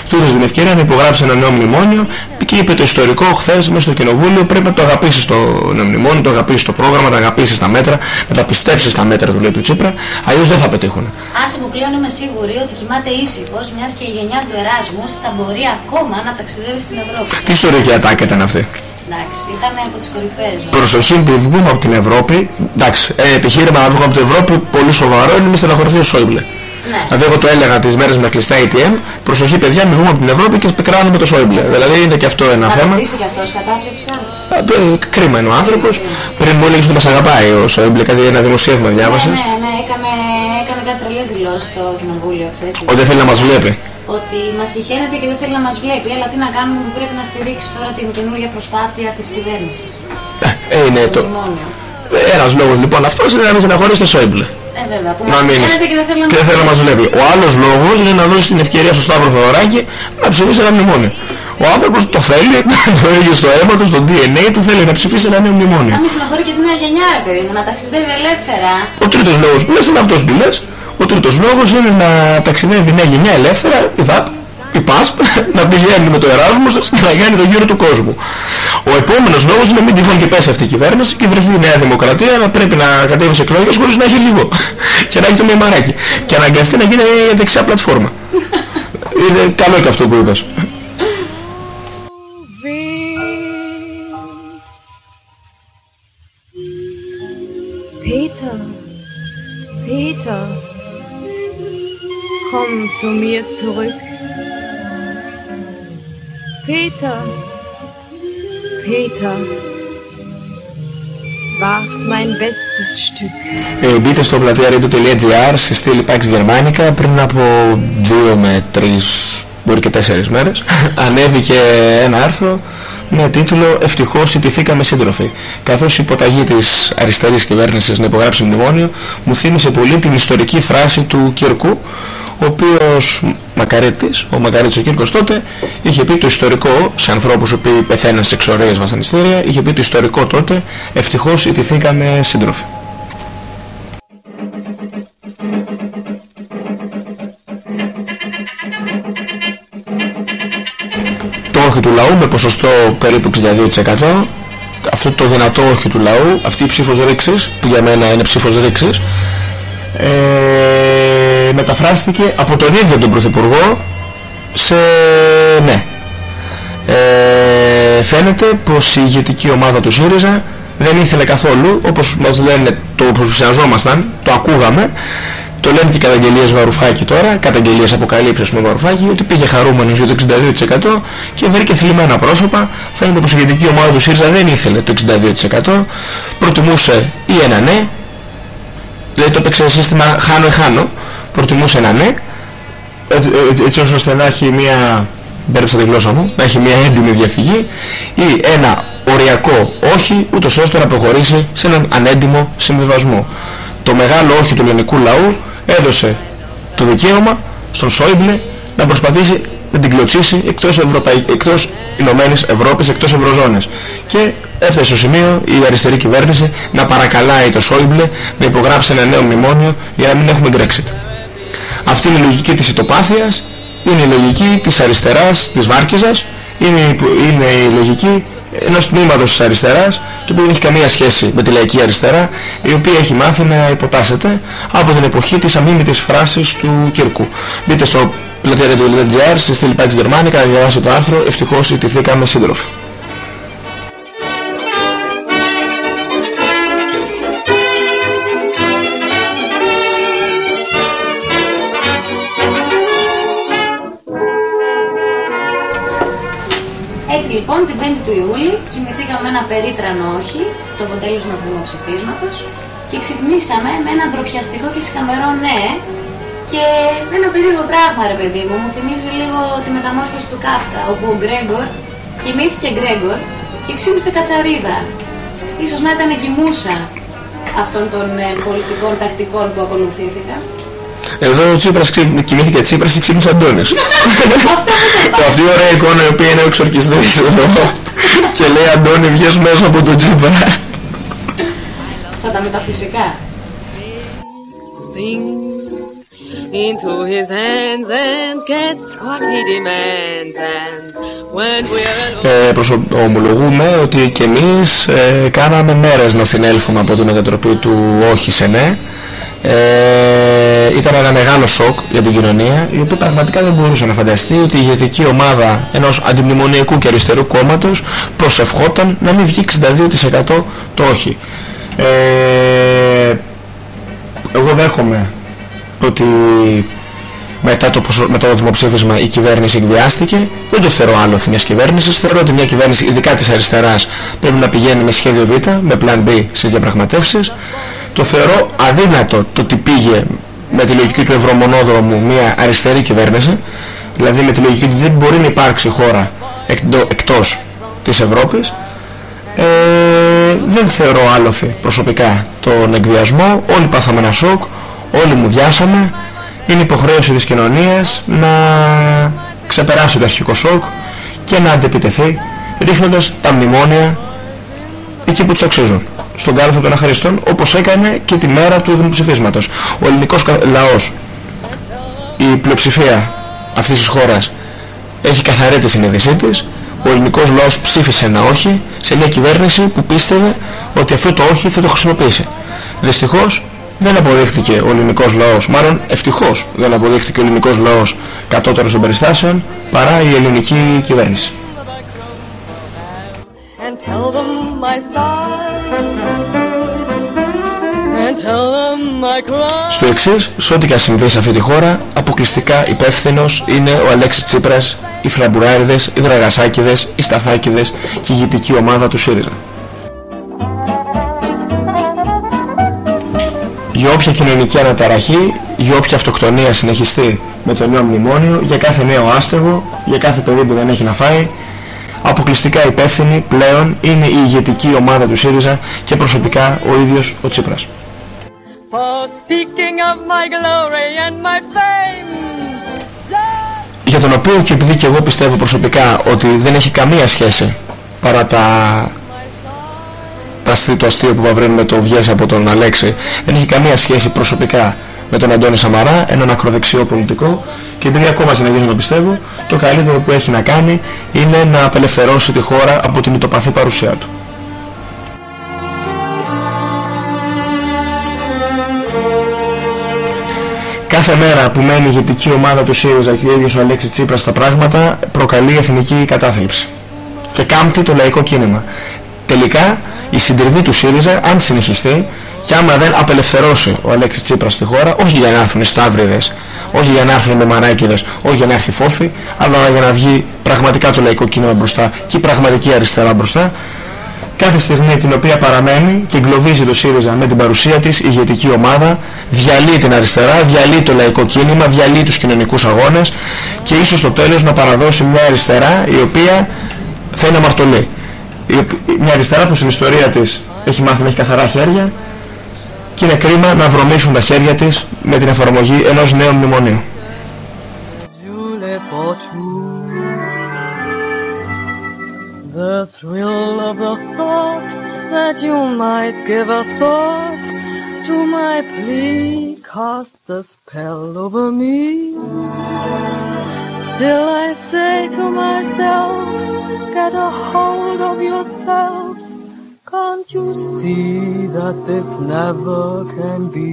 του έδωσε την ευκαιρία να υπογράψει ένα νέο μνημόνιο και είπε το ιστορικό χθες μέσα στο κοινοβούλιο πρέπει να το αγαπήσεις το νέο μνημόνιο, το αγαπήσεις το πρόγραμμα, να αγαπήσεις τα μέτρα, να τα πιστέψεις τα μέτρα του λέει του Τσίπρα, αλλιώς δεν θα πετύχουν. Άσε που πλέον είμαι σίγουρη ότι κοιμάται ήσυχος, μιας και η γενιά του Εράσμους θα μπορεί ακόμα να ταξιδεύει στην Ευρώπη. Τι ιστορική ατάκα ήταν αυτή; Εντάξει, ήταν από τις κορυφαίες. νομίζω. Προσοχή που βγούμε από την Ευρώπη, εντάξει, ε, επιχείρημα να βγούμε από την Ευρώπη πολύ σοβαρό είναι μη στεναχωρηθεί ο Σόιμπλε. Ναι. Δηλαδή εγώ το έλεγα τις μέρες με κλειστά ATM, προσοχή παιδιά μην βγούμε από την Ευρώπη και σπικράνουμε το Σόιμπλε. Δηλαδή είναι και αυτό ένα Να θέμα. ρωτήσει και αυτός κατάθλιψη άλλος. Ε, Κρίμα είναι ο άνθρωπος. Πριν μου έλεγες ότι μας αγαπάει ο Σόιμπλε, κάτι ένα δημοσίευμα διάβασες. Ναι, ναι, ναι, έκανε, έκανε κάτι τρελές δηλώσεις στο κοινοβούλιο χθες. Ότι δεν θέλει να μας βλέπει. Ότι μας συγχαίρεται και δεν θέλει να μας βλέπει. Αλλά τι να κάνουμε που πρέπει να στηρίξει τώρα την καινούργια προσπάθεια της κυβέρνησης. Ε, είναι το... Μνημόνιο. Ένας λόγος λοιπόν αυτός είναι να μην στεναχωρήσει το Σόιμπλε. Ε, βέβαια, που Να μας μείνεις. συγχαίρεται και δεν θέλει να Και δεν μας θέλει να μας βλέπει. Ο άλλος λόγος είναι να δώσει την ευκαιρία στο Σταύρο Θεοδωράκη να ψηφίσει ένα μνημόνιο. Ο άνθρωπος το θέλει, το έχει στο αίμα του, στο DNA του, θέλει να ψηφίσει ένα νέο μνημόνιο. Να μην στεναχωρεί και τη νέα γενιά, ρε παιδί μου, να ταξιδεύει ελεύθερα. Ο τρίτος λόγος που λες είναι αυτός που λες. Ο τρίτος λόγος είναι να ταξιδεύει η νέα γενιά ελεύθερα, η ΔΑΠ, η ΠΑΣΠ, να πηγαίνει με το Εράσμος και να κάνει το γύρο του κόσμου. Ο επόμενος λόγος είναι μην τυχόν και πέσει αυτή η κυβέρνηση και βρεθεί η Νέα Δημοκρατία να πρέπει να κατέβει σε εκλογές χωρίς να έχει λίγο και να έχει το μεμαράκι και αναγκαστεί να γίνει δεξιά πλατφόρμα. είναι καλό και αυτό που είπες. Peter, Peter, komm zu mir zurück. Peter, Peter, warst mein bestes Stück. Ε, μπείτε στο πλατεία radio.gr σε στήλη Pax Γερμανικά πριν από 2 με 3 μπορεί και 4 μέρες ανέβηκε ένα άρθρο με τίτλο «Ευτυχώς ιτηθήκαμε σύντροφοι». Καθώς η υποταγή της αριστερής κυβέρνησης να υπογράψει μνημόνιο μου θύμισε πολύ την ιστορική φράση του Κυρκού ο οποίος Μακαρίτης, ο Μακαρίτης ο Κύρκος τότε είχε πει το ιστορικό σε ανθρώπους που πεθαίναν σε εξορίες βασανιστήρια είχε πει το ιστορικό τότε «Ευτυχώς ιτηθήκαμε σύντροφοι». το όχι του λαού με ποσοστό περίπου 62% αυτό το δυνατό όχι του λαού αυτή η ψήφος ρήξης που για μένα είναι ψήφος ρήξης ε, μεταφράστηκε από τον ίδιο τον Πρωθυπουργό σε ναι ε, φαίνεται πως η ηγετική ομάδα του ΣΥΡΙΖΑ δεν ήθελε καθόλου όπως μας λένε το προσφυσιαζόμασταν το ακούγαμε το λένε και οι καταγγελίες Βαρουφάκη τώρα, καταγγελίες αποκαλύψεις με Βαρουφάκη, ότι πήγε χαρούμενος για το 62% και βρήκε θλιμμένα πρόσωπα. Φαίνεται πως η ηγετική ομάδα του ΣΥΡΙΖΑ δεν ήθελε το 62%. Προτιμούσε ή ένα ναι, δηλαδή το έπαιξε σύστημα χάνω-χάνω, προτιμούσε ένα ναι, έτσι, έτσι ώστε να έχει μια, μπέρδεψα τη γλώσσα μου, να έχει μια έντιμη διαφυγή ή ένα οριακό όχι, ούτως ώστε να προχωρήσει σε έναν ανέντιμο συμβιβασμό. Το μεγάλο όχι του ελληνικού λαού έδωσε το δικαίωμα στον Σόιμπλε να προσπαθήσει να την κλωτσίσει εκτός, Ευρωπαϊ... εκτός Ηνωμένης Ευρώπης, εκτός Ευρωζώνης. Και έφτασε στο σημείο η αριστερή κυβέρνηση να παρακαλάει το Σόιμπλε να υπογράψει ένα νέο μνημόνιο για να μην έχουμε Brexit. Αυτή είναι η λογική της ητοπάθειας, είναι η λογική της αριστεράς, της Βάρκιζας, είναι η, είναι η λογική ενός τμήματος της αριστεράς το οποίο δεν έχει καμία σχέση με τη λαϊκή αριστερά η οποία έχει μάθει να υποτάσσεται από την εποχή της αμήμητης φράσης του Κύρκου. Μπείτε στο πλατεία του LGR, στη στήλη Pax Germanica να διαβάσετε το άρθρο «Ευτυχώς ιτηθήκαμε σύντροφοι». Του Ιούλη κοιμηθήκαμε ένα περίτρανο όχι, το αποτέλεσμα του δημοψηφίσματος και ξυπνήσαμε με ένα ντροπιαστικό και σκαμερό ναι και με ένα περίεργο πράγμα ρε παιδί μου, μου θυμίζει λίγο τη μεταμόρφωση του Κάφκα όπου ο Γκρέγκορ κοιμήθηκε Γκρέγκορ και ξύπνησε Κατσαρίδα. Ίσως να ήταν και μουσα αυτών των ε, πολιτικών τακτικών που ακολουθήθηκαν. Εδώ ο Τσίπρας ξύ- κοιμήθηκε Τσίπρας και ξύπνησε Αντώνης. Αυτή η ωραία εικόνα η οποία είναι ο εξορκιστής εδώ και λέει Αντώνη βγες μέσα από τον Τσίπρα. Σαν τα μεταφυσικά. into his hands and gets what he demands and when we're alone Ε, προσω- ομολογούμε ότι και εμείς ε, κάναμε μέρες να συνέλθουμε από τη μετατροπή του όχι σε ναι. Ε, ήταν ένα μεγάλο σοκ για την κοινωνία η οποία πραγματικά δεν μπορούσε να φανταστεί ότι η ηγετική ομάδα ενός αντιμνημονιακού και αριστερού κόμματος προσευχόταν να μην βγει 62% το όχι. Ε, εγώ δέχομαι ότι μετά το, ποσο- μετά το δημοψήφισμα η κυβέρνηση εκβιάστηκε. Δεν το θεωρώ άλοθη μιας κυβέρνησης. Θεωρώ ότι μια κυβέρνηση, ειδικά της αριστεράς, πρέπει να πηγαίνει με σχέδιο Β, με πλάν B στις διαπραγματεύσεις. Το θεωρώ αδύνατο το ότι πήγε με τη λογική του ευρωμονόδρομου μια αριστερή κυβέρνηση. Δηλαδή με τη λογική ότι δεν μπορεί να υπάρξει χώρα εκτό- εκτός της Ευρώπης. Ε, δεν θεωρώ άλοθη προσωπικά τον εκβιασμό. Όλοι πάθαμε ένα σοκ, όλοι μου διάσαμε. Είναι υποχρέωση της κοινωνίας να ξεπεράσει το αρχικό σοκ και να αντεπιτεθεί ρίχνοντας τα μνημόνια εκεί που τους αξίζουν. Στον κάλαθο των αχαριστών όπως έκανε και τη μέρα του δημοψηφίσματος. Ο ελληνικός κα- λαός, η πλειοψηφία αυτής της χώρας έχει καθαρή τη συνείδησή της. Ο ελληνικός λαός ψήφισε ένα όχι σε μια κυβέρνηση που πίστευε ότι αυτό το όχι θα το χρησιμοποιήσει. Δυστυχώς δεν αποδείχθηκε ο ελληνικός λαός, μάλλον ευτυχώς δεν αποδείχθηκε ο ελληνικός λαός κατώτερος των περιστάσεων παρά η ελληνική κυβέρνηση. and tell them my side and Tell them I cried. Στο εξής, σε ό,τι και αν συμβεί σε αυτή τη χώρα, αποκλειστικά υπεύθυνος είναι ο Αλέξης Τσίπρας, οι Φραμπουράιδες, οι Δραγασάκηδες, οι Σταθάκηδες και η ηγετική ομάδα του ΣΥΡΙΖΑ. Για όποια κοινωνική αναταραχή, για όποια αυτοκτονία συνεχιστεί με το νέο μνημόνιο, για κάθε νέο άστεγο, για κάθε παιδί που δεν έχει να φάει, αποκλειστικά υπεύθυνη πλέον είναι η ηγετική ομάδα του ΣΥΡΙΖΑ και προσωπικά ο ίδιος ο Τσίπρας. For speaking of my glory and my fame. για τον οποίο και επειδή και εγώ πιστεύω προσωπικά ότι δεν έχει καμία σχέση παρά τα, τα αστεί- το αστείο που παυρίνουμε το βγες από τον Αλέξη δεν έχει καμία σχέση προσωπικά με τον Αντώνη Σαμαρά, έναν ακροδεξιό πολιτικό και επειδή ακόμα συνεχίζω να το πιστεύω το καλύτερο που έχει να κάνει είναι να απελευθερώσει τη χώρα από την μυτοπαθή παρουσία του. Κάθε μέρα που μένει η ηγετική ομάδα του ΣΥΡΙΖΑ και ο ίδιος ο Αλέξης Τσίπρας στα πράγματα προκαλεί εθνική κατάθλιψη και κάμπτει το λαϊκό κίνημα. Τελικά η συντριβή του ΣΥΡΙΖΑ αν συνεχιστεί και άμα δεν απελευθερώσει ο Αλέξης Τσίπρας στη χώρα όχι για να έρθουν οι Σταύριδες, όχι για να έρθουν οι Μεμαράκηδες, όχι για να έρθει η Φόφη αλλά για να βγει πραγματικά το λαϊκό κίνημα μπροστά και η πραγματική αριστερά μπροστά Κάθε στιγμή την οποία παραμένει και εγκλωβίζει το ΣΥΡΙΖΑ με την παρουσία της η ηγετική ομάδα, διαλύει την αριστερά, διαλύει το λαϊκό κίνημα, διαλύει τους κοινωνικούς αγώνες και ίσως στο τέλος να παραδώσει μια αριστερά η οποία θα είναι αμαρτωλή. Η οπ- Μια αριστερά που στην ιστορία της έχει μάθει να έχει καθαρά χέρια και είναι κρίμα να βρωμίσουν τα χέρια της με την εφαρμογή ενός νέου μνημονίου. Julie for two. The thrill of the thought that you might give a thought to my plea cast a spell over me. Still I say to myself, get a hold of yourself. Can't you see that this never can be?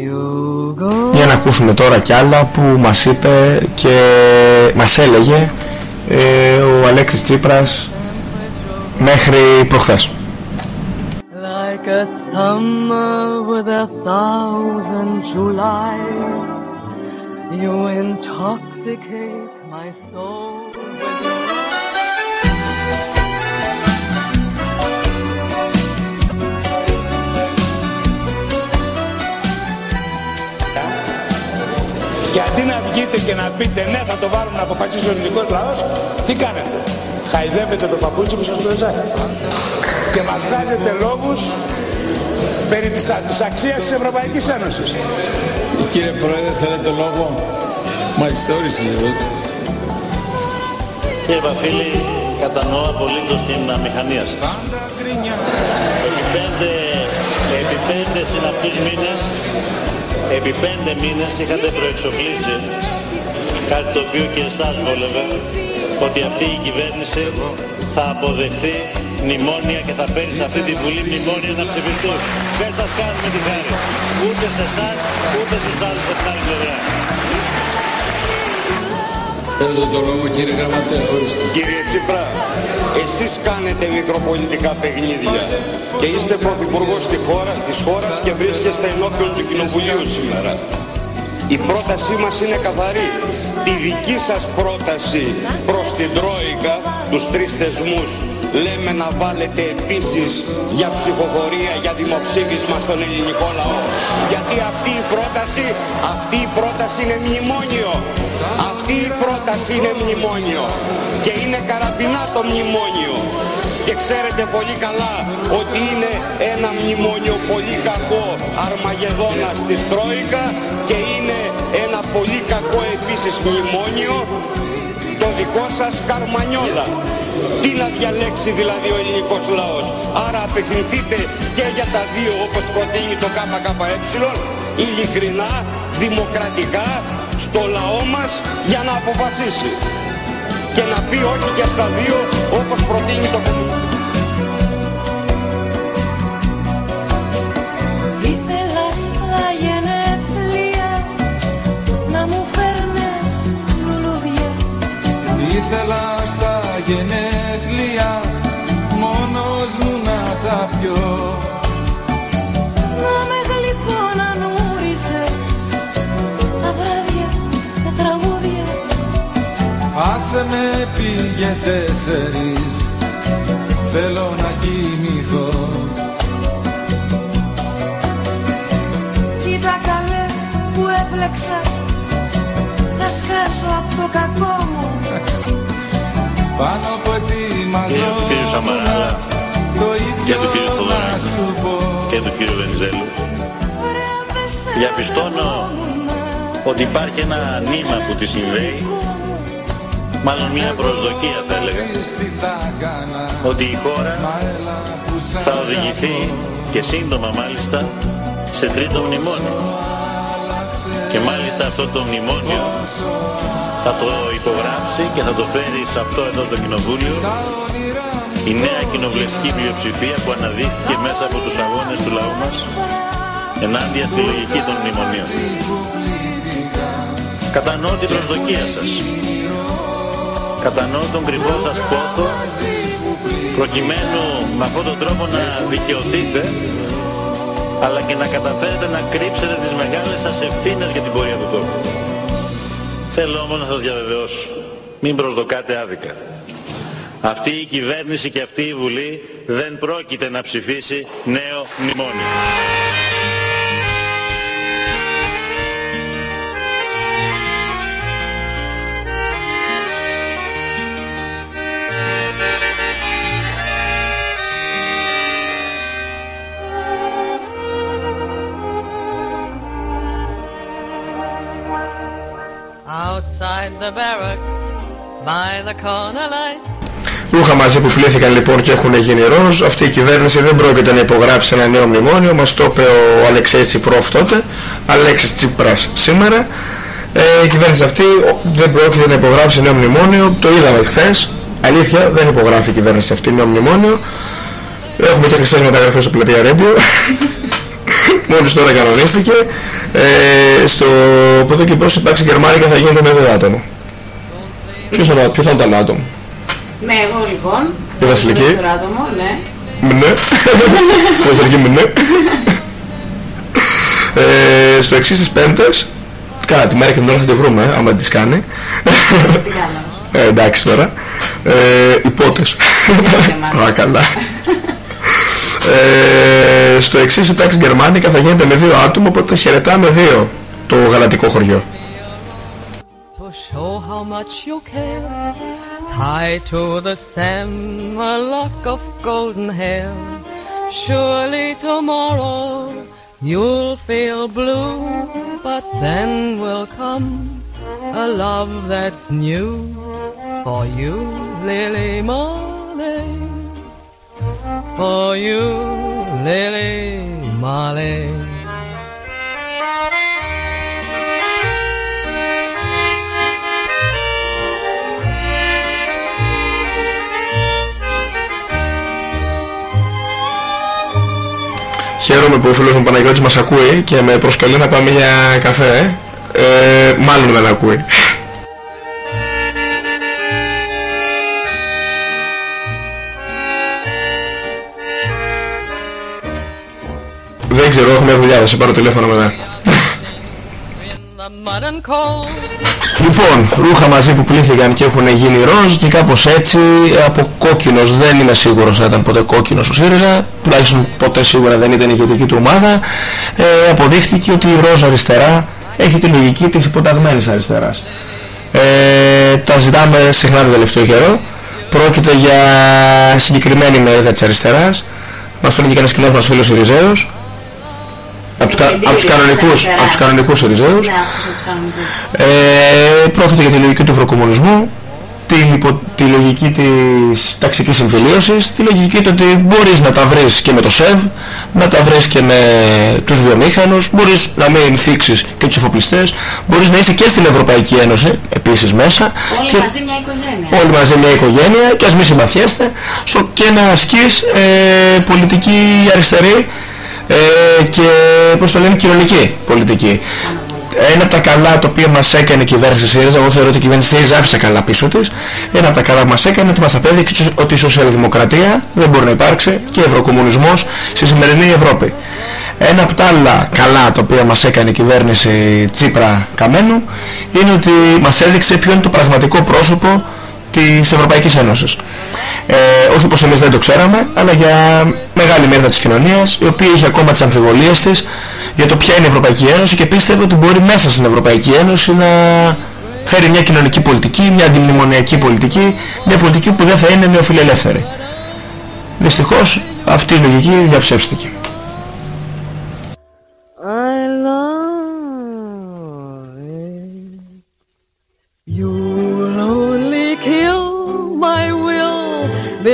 You go. Για να ακούσουμε τώρα κι άλλα που μας είπε και μας έλεγε ε, ο Αλέξης Τσίπρας μέχρι προχθές. Like a summer with a thousand Julys, you intoxicate my soul. Και αντί να βγείτε και να πείτε ναι θα το βάλουμε να αποφασίσει ο ελληνικός λαός, τι κάνετε; Χαϊδεύετε το παπούτσι που σας το ζάχει. Και μας βγάζετε λόγους περί της, α- της αξίας της Ευρωπαϊκής Ένωσης. Κύριε Πρόεδρε, θέλετε το λόγο; Μάλιστα, ορίστε. Κύριε Βαφίλη, κατανοώ απολύτως την αμηχανία σας. Επί πέντε, επί πέντε συναπτούς μήνες, επί πέντε μήνες είχατε προεξοφλήσει κάτι το οποίο και εσάς βόλευε, ότι αυτή η κυβέρνηση θα αποδεχθεί μνημόνια και θα παίρνει σε αυτή τη Βουλή μνημόνια να ψηφιστούν. Δεν σας κάνουμε τη χάρη. Ούτε σε εσάς, ούτε στους άλλους από την άλλη πλευρά. Θέλετε το λόγο κύριε Γραμματέα, ορίστε. Κύριε Τσίπρα, εσείς κάνετε μικροπολιτικά παιχνίδια και είστε πρωθυπουργός της, χώρα, της χώρας και βρίσκεστε ενώπιον του Κοινοβουλίου σήμερα. Η πρότασή μας είναι καθαρή. Τη δική σας πρόταση προς την Τρόικα, τους τρεις θεσμούς, λέμε να βάλετε επίσης για ψηφοφορία, για δημοψήφισμα στον ελληνικό λαό. Γιατί αυτή η πρόταση, αυτή η πρόταση είναι μνημόνιο. Αυτή η πρόταση είναι μνημόνιο. Και είναι καραμπινά το μνημόνιο. Και ξέρετε πολύ καλά ότι είναι ένα μνημόνιο πολύ κακό Αρμαγεδόνας της Τρόικα και είναι ένα πολύ κακό επίσης μνημόνιο το δικό σας Καρμανιόλα. Τι να διαλέξει δηλαδή ο ελληνικός λαός. Άρα απευθυνθείτε και για τα δύο όπως προτείνει το ΚΚΕ ειλικρινά, δημοκρατικά στο λαό μας για να αποφασίσει. Και να πει όχι και στα δύο όπως προτείνει το κομμουνιστικό. Ήθελα στα γενέθλια να μου φέρνες λουλούδια Ήθελα στα γενέθλια γενέθλια μόνος μου να τα πιω. Να με γλυκό να νούρισες τα βράδια τα τραγούδια. Άσε με πήγε τέσσερις θέλω να κοιμηθώ. Κοίτα καλέ που έπλεξα. Θα σκάσω από το κακό μου. Πάνω από είναι του κύριου Σαμαράλα και του κύριου Θοδωράκου και του κύριου Βενιζέλου. Διαπιστώνω ότι υπάρχει ένα νήμα που τη συνδέει, μάλλον μια προσδοκία θα έλεγα, ότι η χώρα θα οδηγηθεί και σύντομα μάλιστα σε τρίτο μνημόνιο. Και μάλιστα αυτό το μνημόνιο θα το υπογράψει και θα το φέρει σε αυτό εδώ το κοινοβούλιο η νέα κοινοβουλευτική πλειοψηφία που αναδείχθηκε μέσα από τους αγώνες του λαού μας ενάντια στη λογική των μνημονίων. Κατανοώ την προσδοκία σας. Κατανοώ τον κρυφό σας πόθο προκειμένου με αυτόν τον τρόπο να δικαιωθείτε αλλά και να καταφέρετε να κρύψετε τις μεγάλες σας ευθύνες για την πορεία του τόπου. Θέλω όμως να σας διαβεβαιώσω, μην προσδοκάτε άδικα. Αυτή η κυβέρνηση και αυτή η Βουλή δεν πρόκειται να ψηφίσει νέο μνημόνιο. Outside the barracks, by the corner light. Ρούχα μαζί που πλήθηκαν λοιπόν και έχουν γίνει ροζ. Αυτή η κυβέρνηση δεν πρόκειται να υπογράψει ένα νέο μνημόνιο. Μας το είπε ο Αλεξέης Τσιπρόφ τότε, Αλέξης Τσίπρας σήμερα. Ε, η κυβέρνηση αυτή δεν πρόκειται να υπογράψει νέο μνημόνιο. Το είδαμε χθες. Αλήθεια, δεν υπογράφει η κυβέρνηση αυτή νέο μνημόνιο. Έχουμε και χρηστές μεταγραφές στο πλατεία Radio. Μόλις τώρα κανονίστηκε. Ε, στο από εδώ και μπρος υπάρξει Γερμανία θα γίνεται με δύο άτομα. Ποιος θα, ποιος θα ήταν το άτομο; Ναι, εγώ λοιπόν. Η Βασιλική. Το δεύτερο άτομο, ναι. Ναι. Η Βασιλική μου ναι. Ε, στο εξής της πέμπτες, καλά τη μέρα και την ώρα θα τη βρούμε, ε, άμα τις κάνει. Ε, εντάξει τώρα. Ε, υπότες. Α, καλά. Ε, στο εξής η τάξη Γερμανικά θα γίνεται με δύο άτομα, οπότε θα χαιρετάμε δύο το γαλατικό χωριό. To show how much you care, tie to the stem a lock of golden hair. Surely tomorrow you'll feel blue, but then will come a love that's new for you, Lily Marley. For you, Lily Marley. Χαίρομαι που ο φίλος μου Παναγιώτης μας ακούει και με προσκαλεί να πάμε για καφέ. Ε, μάλλον δεν ακούει. Δεν ξέρω, έχω μια δουλειά, θα σε πάρω τηλέφωνο μετά. Mud and cold. Λοιπόν, ρούχα μαζί που πλήθηκαν και έχουν γίνει ροζ και κάπως έτσι από κόκκινος δεν είμαι σίγουρος θα ήταν ποτέ κόκκινος ο ΣΥΡΙΖΑ τουλάχιστον ποτέ σίγουρα δεν ήταν η ηγετική του ομάδα. Ε, αποδείχθηκε ότι η ροζ αριστερά έχει τη λογική της υποταγμένης αριστεράς. Ε, τα ζητάμε συχνά το τελευταίο καιρό. Πρόκειται για συγκεκριμένη μερίδα της αριστεράς. Μας το έλεγε και ένας κοινός μας φίλος Ιριζέος από τους, κα- από τους κανονικούς, από τους κανονικούς Ιριζέους Ναι, αυτούς από τους κανονικούς. ε, πρόκειται για τη λογική του ευρωκομμουνισμού, την υπο- τη λογική της ταξικής συμφιλίωσης, τη λογική του ότι μπορείς να τα βρεις και με το ΣΕΒ, να τα βρεις και με τους βιομήχανους, μπορείς να μην θίξεις και τους εφοπλιστές, μπορείς να είσαι και στην Ευρωπαϊκή Ένωση, επίσης μέσα, Όλοι και μαζί μια οικογένεια. όλοι μαζί μια οικογένεια και ας μην συμπαθιέστε στο, και να ασκείς ε, πολιτική αριστερή ε, και πώς το λένε κοινωνική πολιτική. Ένα από τα καλά τα οποία μας έκανε η κυβέρνηση ΣΥΡΙΖΑ, εγώ θεωρώ ότι η κυβέρνηση ΣΥΡΙΖΑ άφησε καλά πίσω της, ένα από τα καλά που μας έκανε ότι μας απέδειξε ότι η σοσιαλδημοκρατία δεν μπορεί να υπάρξει και ευρωκομμουνισμός στη σημερινή Ευρώπη. Ένα από τα άλλα καλά τα οποία μας έκανε η κυβέρνηση Τσίπρα Καμένου είναι ότι μας έδειξε ποιο είναι το πραγματικό πρόσωπο της Ευρωπαϊκής Ένωσης. Ε, όχι πως εμείς δεν το ξέραμε, αλλά για μεγάλη μερίδα της κοινωνίας, η οποία είχε ακόμα τις αμφιβολίες της για το ποια είναι η Ευρωπαϊκή Ένωση και πίστευε ότι μπορεί μέσα στην Ευρωπαϊκή Ένωση να φέρει μια κοινωνική πολιτική, μια αντιμνημονιακή πολιτική, μια πολιτική που δεν θα είναι νεοφιλελεύθερη. Δυστυχώς αυτή η λογική διαψεύστηκε.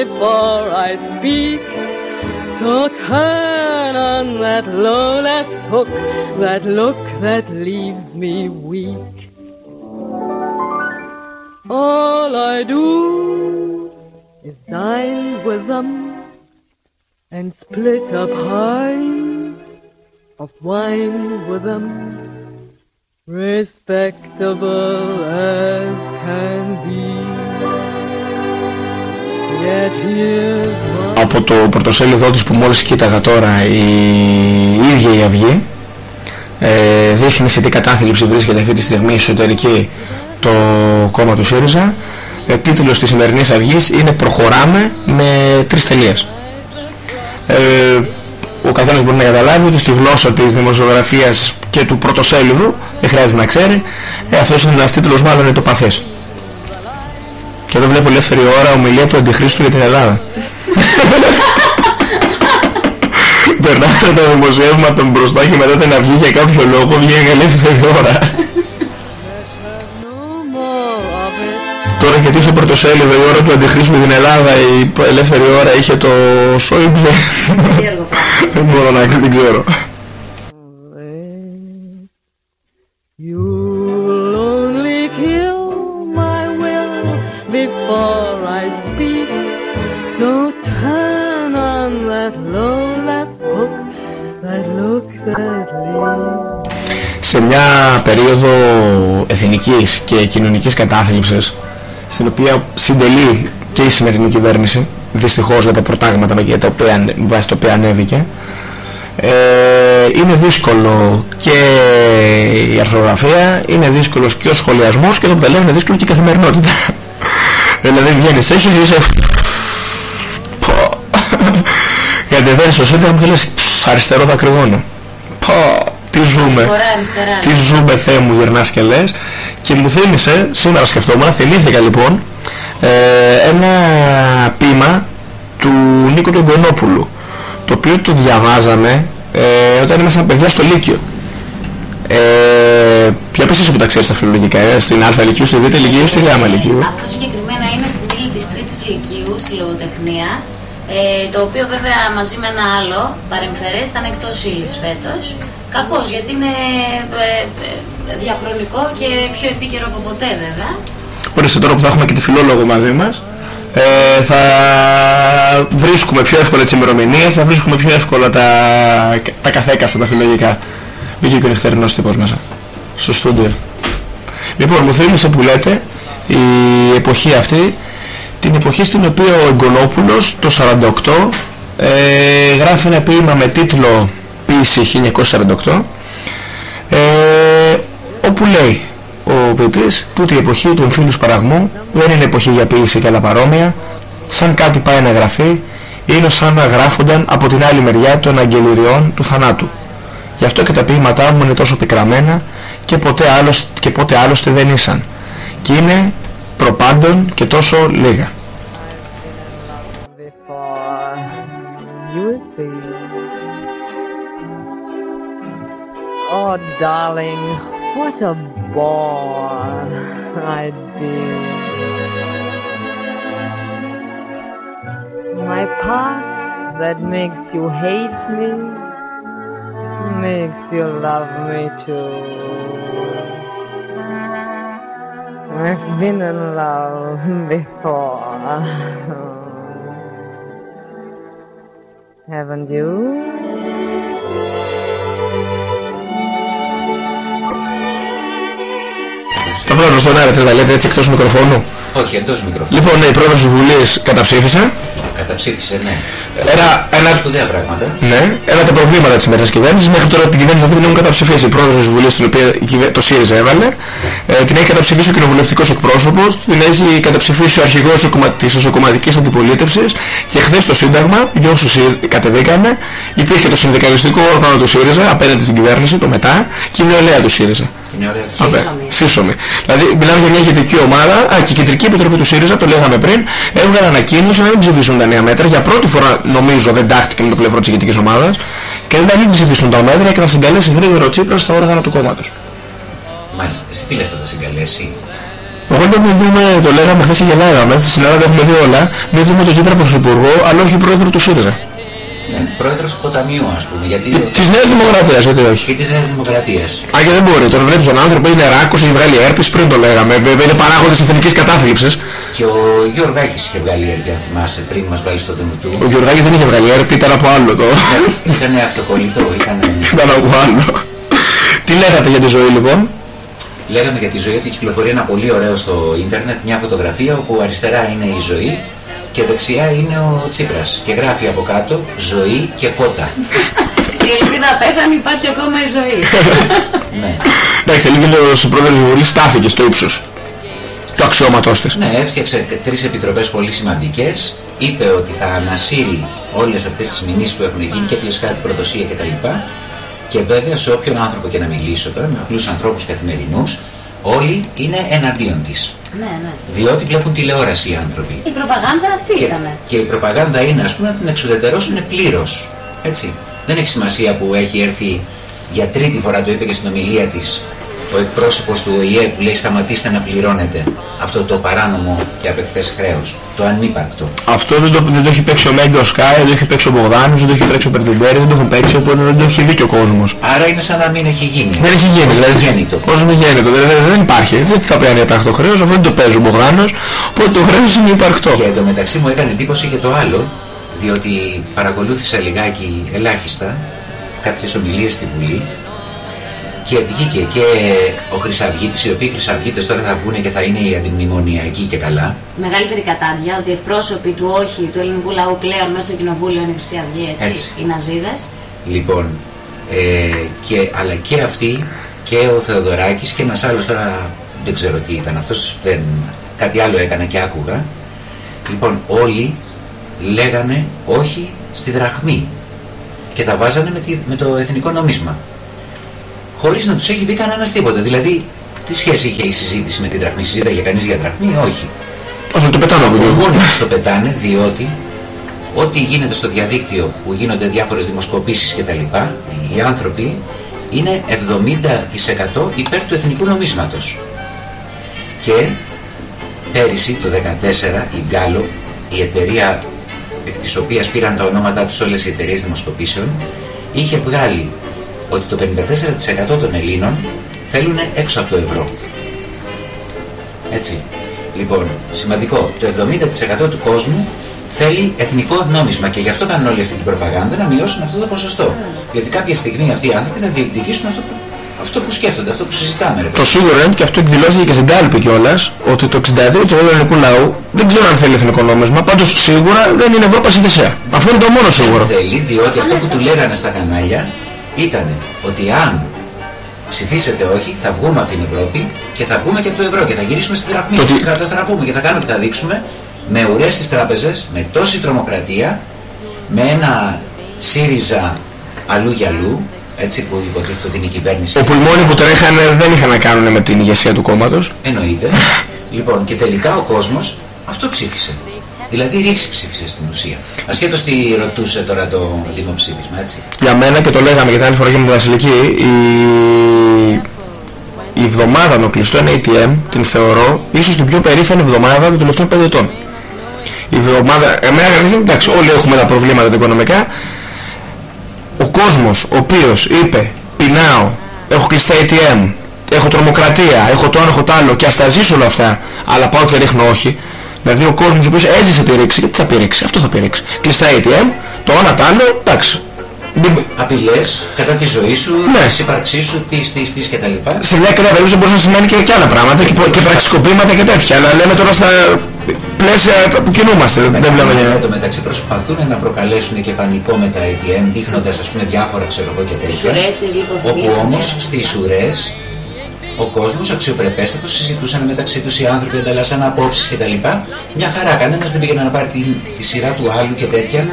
Before I speak. So turn on that low left hook, that look that leaves me weak. All I do is dine with them and split a pie of wine with them, respectable as can be. Yet here's my Από το πρωτοσέλιδό της που μόλις κοίταγα τώρα η, η ίδια η Αυγή ε, δείχνει σε τι κατάθλιψη βρίσκεται αυτή τη στιγμή εσωτερική το κόμμα του ΣΥΡΙΖΑ. Ε, τίτλος της σημερινής Αυγής είναι «Προχωράμε» με τρεις τελείες. Ε, ο καθένας μπορεί να καταλάβει ότι στη γλώσσα της δημοσιογραφίας και του πρωτοσέλιδου, δεν χρειάζεται να ξέρει, ε, αυτός είναι ένας τίτλος μάλλον είναι το παθές. Και εδώ βλέπω ελεύθερη ώρα ομιλία του Αντιχρίστου για την Ελλάδα. Περνάνε τα δημοσιεύματα μπροστά και μετά την αυγή για κάποιο λόγο βγαίνει ελεύθερη ώρα. Τώρα γιατί στο πρωτοσέλιδο η ώρα του Αντιχρίστου για την Ελλάδα η ελεύθερη ώρα είχε το Σόιμπλε. Δεν μπορώ να δεν ξέρω. Σε μια περίοδο εθνικής και κοινωνικής κατάθλιψης στην οποία συντελεί και η σημερινή κυβέρνηση δυστυχώς για τα προτάγματα για τα οποία, βάσει τα οποία ανέβηκε ε, είναι δύσκολο και η αρθρογραφία είναι δύσκολος και ο σχολιασμός και το που τα λέμε είναι δύσκολο και η καθημερινότητα. Δηλαδή βγαίνεις έξω και είσαι Πω. κατεβαίνεις στο σέντερ μου και λες αριστερό δακρυγόνο Πω, τι ζούμε Φορά αριστερά. τι ζούμε Θεέ μου γυρνάς και λες και μου θύμισε, σήμερα σκεφτόμουν, θυμήθηκα λοιπόν ε, ένα ποίημα του Νίκο του Γκονόπουλου το οποίο το διαβάζαμε ε, όταν ήμασταν παιδιά στο Λύκειο ε, ποια πες εσύ που τα ξέρεις τα φιλολογικά, ε, στην Α Λυκείου, στη Β Λυκείου, στη Γ Λυκείου Αυτό συγκεκριμένα είναι στην ύλη της τρίτης ηλικίου, στη λογοτεχνία, ε, το οποίο βέβαια μαζί με ένα άλλο παρεμφερές ήταν εκτός ύλης φέτος. Κακός γιατί είναι ε, ε, διαχρονικό και πιο επίκαιρο από ποτέ βέβαια. Ορίστε τώρα που θα έχουμε και τη φιλόλογο μαζί μας ε, θα βρίσκουμε πιο εύκολα τις ημερομηνίες, θα βρίσκουμε πιο εύκολα τα, τα καθέκαστα, τα φιλολογικά. Μπήκε και ο νυχτερινός τύπος μέσα, στο στούντιο. Λοιπόν, μου θύμισε που λέτε η εποχή αυτή, την εποχή στην οποία ο Εγκολόπουλος το 48 ε, γράφει ένα ποίημα με τίτλο «Ποίηση 1948» ε, όπου λέει ο ποιητής τούτη η εποχή του εμφύλου σπαραγμού δεν είναι εποχή για ποίηση και άλλα παρόμοια σαν κάτι πάει να γραφεί είναι σαν να γράφονταν από την άλλη μεριά των αγγελιριών του θανάτου. Γι' αυτό και τα ποίηματά μου είναι τόσο πικραμένα και ποτέ, άλλος, και ποτέ άλλωστε δεν ήσαν. Και είναι προπάντων και τόσο λίγα Oh, darling, what a bore I'd be. My past that makes you hate me makes you love me too. I've been in love before. Haven't you? Τα βγάζω στον αέρα, θέλετε να λέτε έτσι εκτός μικροφώνου. Όχι, εντός μικροφώνου. Λοιπόν, ναι, η πρόεδρος της Βουλής καταψήφισε. Καταψήφισε, ναι. Ένα, ένα, Σπουδαία πράγματα. ναι, ένα από τα προβλήματα της σημερινής κυβέρνησης. Μέχρι τώρα την κυβέρνηση αυτή δεν έχουν καταψηφίσει. Η πρόεδρος της Βουλής, την οποία η κυβε- το ΣΥΡΙΖΑ έβαλε, ε, την έχει καταψηφίσει ο κοινοβουλευτικός εκπρόσωπος, την έχει καταψηφίσει ο αρχηγός της κομμα- της εσωκομματικής αντιπολίτευσης και χθες το Σύνταγμα, για όσους ε, κατεβήκανε, υπήρχε το συνδικαλιστικό όργανο του ΣΥΡΙΖΑ απέναντι στην κυβέρνηση, το μετά, και η νεολαία του ΣΥΡΙΖΑ. Είναι ωραία. Απέ- Σύσσωμη. Δηλαδή μιλάμε για μια ηγετική ομάδα, α, και η κεντρική επιτροπή του ΣΥΡΙΖΑ, το λέγαμε πριν, έβγαλε ανακοίνωση να μην ψηφίσουν τα νέα μέτρα. Για πρώτη φορά νομίζω δεν τάχτηκε με το πλευρό της ηγετικής ομάδας και να μην ψηφίσουν τα μέτρα και να συγκαλέσει γρήγορα ο Τσίπρας στα όργανα του κόμματος. Μάλιστα. Εσύ τι λες θα τα συγκαλέσει; Εγώ δεν μην δούμε, το λέγαμε χθες και γελάγαμε, στην Ελλάδα έχουμε δει όλα, μην δούμε τον Τσίπρα πρωθυπουργό, αλλά όχι πρόεδρο του ΣΥΡΙΖΑ. Ναι, πρόεδρος του ποταμιού ας πούμε. Γιατί Της Νέας Δημοκρατίας, γιατί όχι. Και της Νέας Δημοκρατίας. Α, και δεν μπορεί, τον βλέπεις τον άνθρωπο, είναι ράκος, έχει βγάλει έρπης, πριν το λέγαμε, βέβαια είναι παράγοντας εθνικής κατάθλιψης. Και ο Γιωργάκης είχε βγάλει έρπη, αν θυμάσαι, πριν μας βάλει στο δήμο του. Ο Γιωργάκης δεν είχε βγάλει έρπη, ήταν από άλλο το. Ήταν αυτοκολλητό, ήταν... Ήταν από άλλο. Τι λέγατε για τη ζωή λοιπόν; Λέγαμε για τη ζωή ότι κυκλοφορεί ένα πολύ ωραίο στο ίντερνετ, μια φωτογραφία όπου αριστερά είναι η ζωή και δεξιά είναι ο Τσίπρας και γράφει από κάτω ζωή και πότα. Η ελπίδα πέθανε, υπάρχει ακόμα η ζωή. Εντάξει, λίγο ο πρόεδρος της Βουλής στάθηκε στο ύψος του αξιώματός της. Ναι, έφτιαξε τρεις επιτροπές πολύ σημαντικές, είπε ότι θα ανασύρει όλες αυτές τις μηνύσεις που έχουν γίνει και πλεσκάτη προδοσία κτλ. Και βέβαια σε όποιον άνθρωπο και να μιλήσω τώρα, με απλούς ανθρώπους καθημερινούς, όλοι είναι εναντίον της. ναι, ναι. Διότι βλέπουν τηλεόραση οι άνθρωποι. Η προπαγάνδα αυτή Και, ήταν. και η προπαγάνδα είναι ας πούμε να την εξουδετερώσουν πλήρως. Έτσι. Δεν έχει σημασία που έχει έρθει για τρίτη φορά, το είπε και στην ομιλία της, ο εκπρόσωπος του ΟΗΕ που λέει σταματήστε να πληρώνετε αυτό το παράνομο και απεκθές χρέος, το ανύπαρκτο. Αυτό δεν το, δεν το έχει παίξει ο Μέγκο Σκάι, δεν το έχει παίξει ο Μπογδάνος, δεν το έχει παίξει ο Περδιμπέρης, δεν το έχουν παίξει, οπότε δεν το έχει δει και ο κόσμος. Άρα είναι σαν να μην έχει γίνει. Δεν έχει γίνει, Ως δηλαδή. γέννητο. Πώς είναι γέννητο, δεν, δεν, δεν υπάρχει. Δεν θα πρέπει να υπάρχει το χρέος, αφού δεν το παίζει ο Μπογδάνος, οπότε το χρέος είναι υπαρκτό. Και εντωμεταξύ μου έκανε εντύπωση και το άλλο, διότι παρακολούθησα λιγάκι ελάχιστα κάποιες ομιλίες στη Βουλή και βγήκε και ο Χρυσαυγίτης, οι οποίοι Χρυσαυγίτες τώρα θα βγουν και θα είναι οι αντιμνημονιακοί και καλά. Μεγαλύτερη κατάδια ότι οι εκπρόσωποι του όχι του ελληνικού λαού πλέον μέσα στο κοινοβούλιο είναι η Χρυσή Αυγή, έτσι, Έτσι. οι Ναζίδες. Λοιπόν, ε, και, αλλά και αυτοί και ο Θεοδωράκης και ένας άλλος τώρα δεν ξέρω τι ήταν αυτός, δεν, κάτι άλλο έκανα και άκουγα. Λοιπόν, όλοι λέγανε όχι στη δραχμή και τα βάζανε με, τη- με το εθνικό νομίσμα. Χωρίς να τους έχει πει κανένας τίποτα. Δηλαδή, τι σχέση είχε η συζήτηση με τη δραχμή, συζήταγε κανείς για δραχμή, όχι. Όχι, το πετάνε από εκεί. Μόνοι τους το πετάνε διότι ό,τι γίνεται στο διαδίκτυο που γίνονται διάφορες δημοσκοπήσεις και τα λοιπά, οι άνθρωποι είναι 70% υπέρ του εθνικού νομίσματος. Και πέρυσι το 2014 η Γκάλο, η εταιρεία εκ της οποίας πήραν τα ονόματά τους όλες οι εταιρείες δημοσκοπήσεων, είχε βγάλει ότι το 54% των Ελλήνων θέλουν έξω από το ευρώ. Έτσι. Λοιπόν, σημαντικό, το 70% του κόσμου θέλει εθνικό νόμισμα και γι' αυτό κάνουν όλη αυτή την προπαγάνδα να μειώσουν αυτό το ποσοστό. Γιατί κάποια στιγμή αυτοί οι άνθρωποι θα διεκδικήσουν αυτό που, αυτό που σκέφτονται, αυτό που συζητάμε. Ρε. Το σίγουρο είναι και αυτό εκδηλώθηκε και στην Τάλπη κιόλας, ότι το 62% του ελληνικού λαού δεν ξέρω αν θέλει εθνικό νόμισμα, πάντως σίγουρα δεν είναι Ευρώπας στη θεσία. Αυτό είναι το μόνο σίγουρο. Θέλει, διότι αυτό που του λέγανε στα κανάλια ήταν ότι αν ψηφίσετε όχι, θα βγούμε από την Ευρώπη και θα βγούμε και από το ευρώ και θα γυρίσουμε στη δραχμή. Το Και τι- θα καταστραφούμε και θα κάνουμε και θα δείξουμε με ουρές στις τράπεζες, με τόση τρομοκρατία, με ένα ΣΥΡΙΖΑ αλλού για αλλού, έτσι που υποτίθεται ότι είναι η κυβέρνηση. Όπου οι μόνοι που τρέχανε δεν είχαν να κάνουν με την ηγεσία του κόμματος. Εννοείται. λοιπόν, και τελικά ο κόσμος αυτό ψήφισε. Δηλαδή ρήξη ψήφισε στην ουσία. Ασχέτως τι ρωτούσε τώρα το δημοψήφισμα, έτσι. Για μένα και το λέγαμε και την άλλη φορά και με τη Βασιλική, η, η εβδομάδα με κλειστό ένα ATM την θεωρώ ίσως την πιο περήφανη εβδομάδα των τελευταίων 5 ετών. Η εβδομάδα, εμένα εντάξει όλοι έχουμε τα προβλήματα τα οικονομικά, ο κόσμος ο οποίος είπε πεινάω, έχω κλειστά ATM, έχω τρομοκρατία, έχω το ένα, έχω το άλλο και ας τα ζήσω όλα αυτά, αλλά πάω και ρίχνω όχι. Δηλαδή ο κόσμος ο οποίος έζησε τη ρήξη, γιατί θα πει ρήξη, αυτό θα πει ρήξη. Κλειστά ATM, το ένα το άλλο, εντάξει. απειλές κατά τη ζωή σου, Ναι. της ύπαρξής σου, της, της, της κτλ. Σε μια κρυά περίπτωση μπορεί να σημαίνει και, και άλλα πράγματα και, και πραξικοπήματα και τέτοια. Αλλά λέμε τώρα στα πλαίσια που κινούμαστε. Δεν βλέπουμε για... Εν τω μεταξύ προσπαθούν να προκαλέσουν και πανικό με τα ATM δείχνοντας ας πούμε διάφορα ξέρω εγώ και τέτοια. ουρές της λιποθυμίας, Όπου ναι. όμως στις ουρές ο κόσμος αξιοπρεπέστατος συζητούσαν μεταξύ τους οι άνθρωποι, ανταλλάσσαν απόψεις κτλ. Μια χαρά, κανένας δεν πήγαινε να πάρει τη, τη σειρά του άλλου και τέτοια.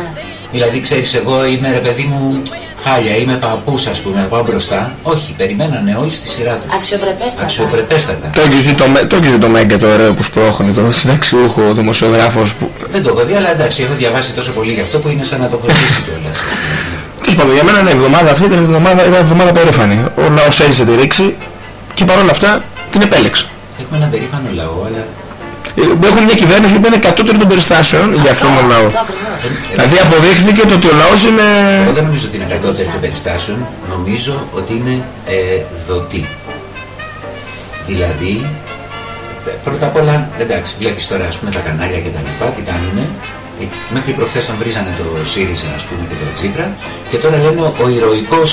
Δηλαδή ξέρεις εγώ είμαι ρε παιδί μου χάλια, είμαι παππούς ας πούμε, να πάω μπροστά. Όχι, περιμένανε όλοι στη σειρά τους. Αξιοπρεπέστατα. Αξιοπρεπέστατα. Το έχεις δει το, με- το, έχεις δει το Μέγκα το ωραίο που σπρώχνει το συνταξιούχο ο δημοσιογράφος που... Δεν το έχω δει, αλλά εντάξει, έχω διαβάσει τόσο πολύ γι' αυτό που είναι σαν να το έχω ζήσει κιόλας. Τέλος πάντων, για μένα είναι η εβδομάδα αυτή ήταν η εβδομάδα, ήταν η εβδομάδα περήφανη. Ο λαός έζησε τη ρήξη και παρόλα αυτά την επέλεξε. Έχουμε έναν περήφανο λαό, αλλά Ε, Έχουν μια κυβέρνηση που είναι κατώτερη των περιστάσεων για αυτόν τον λαό. Δηλαδή αποδείχθηκε το ότι ο λαός είναι... Εγώ δεν νομίζω ότι είναι κατώτερη των περιστάσεων, νομίζω ότι είναι ε, δοτή. Δηλαδή, ε, πρώτα απ' όλα, εντάξει, βλέπεις τώρα ας πούμε τα κανάλια και τα λοιπά, τι κάνουνε. Ε, Μέχρι προχθές τον βρίζανε το ΣΥΡΙΖΑ ας πούμε και το Τσίπρα και τώρα λένε ο, ο ηρωικός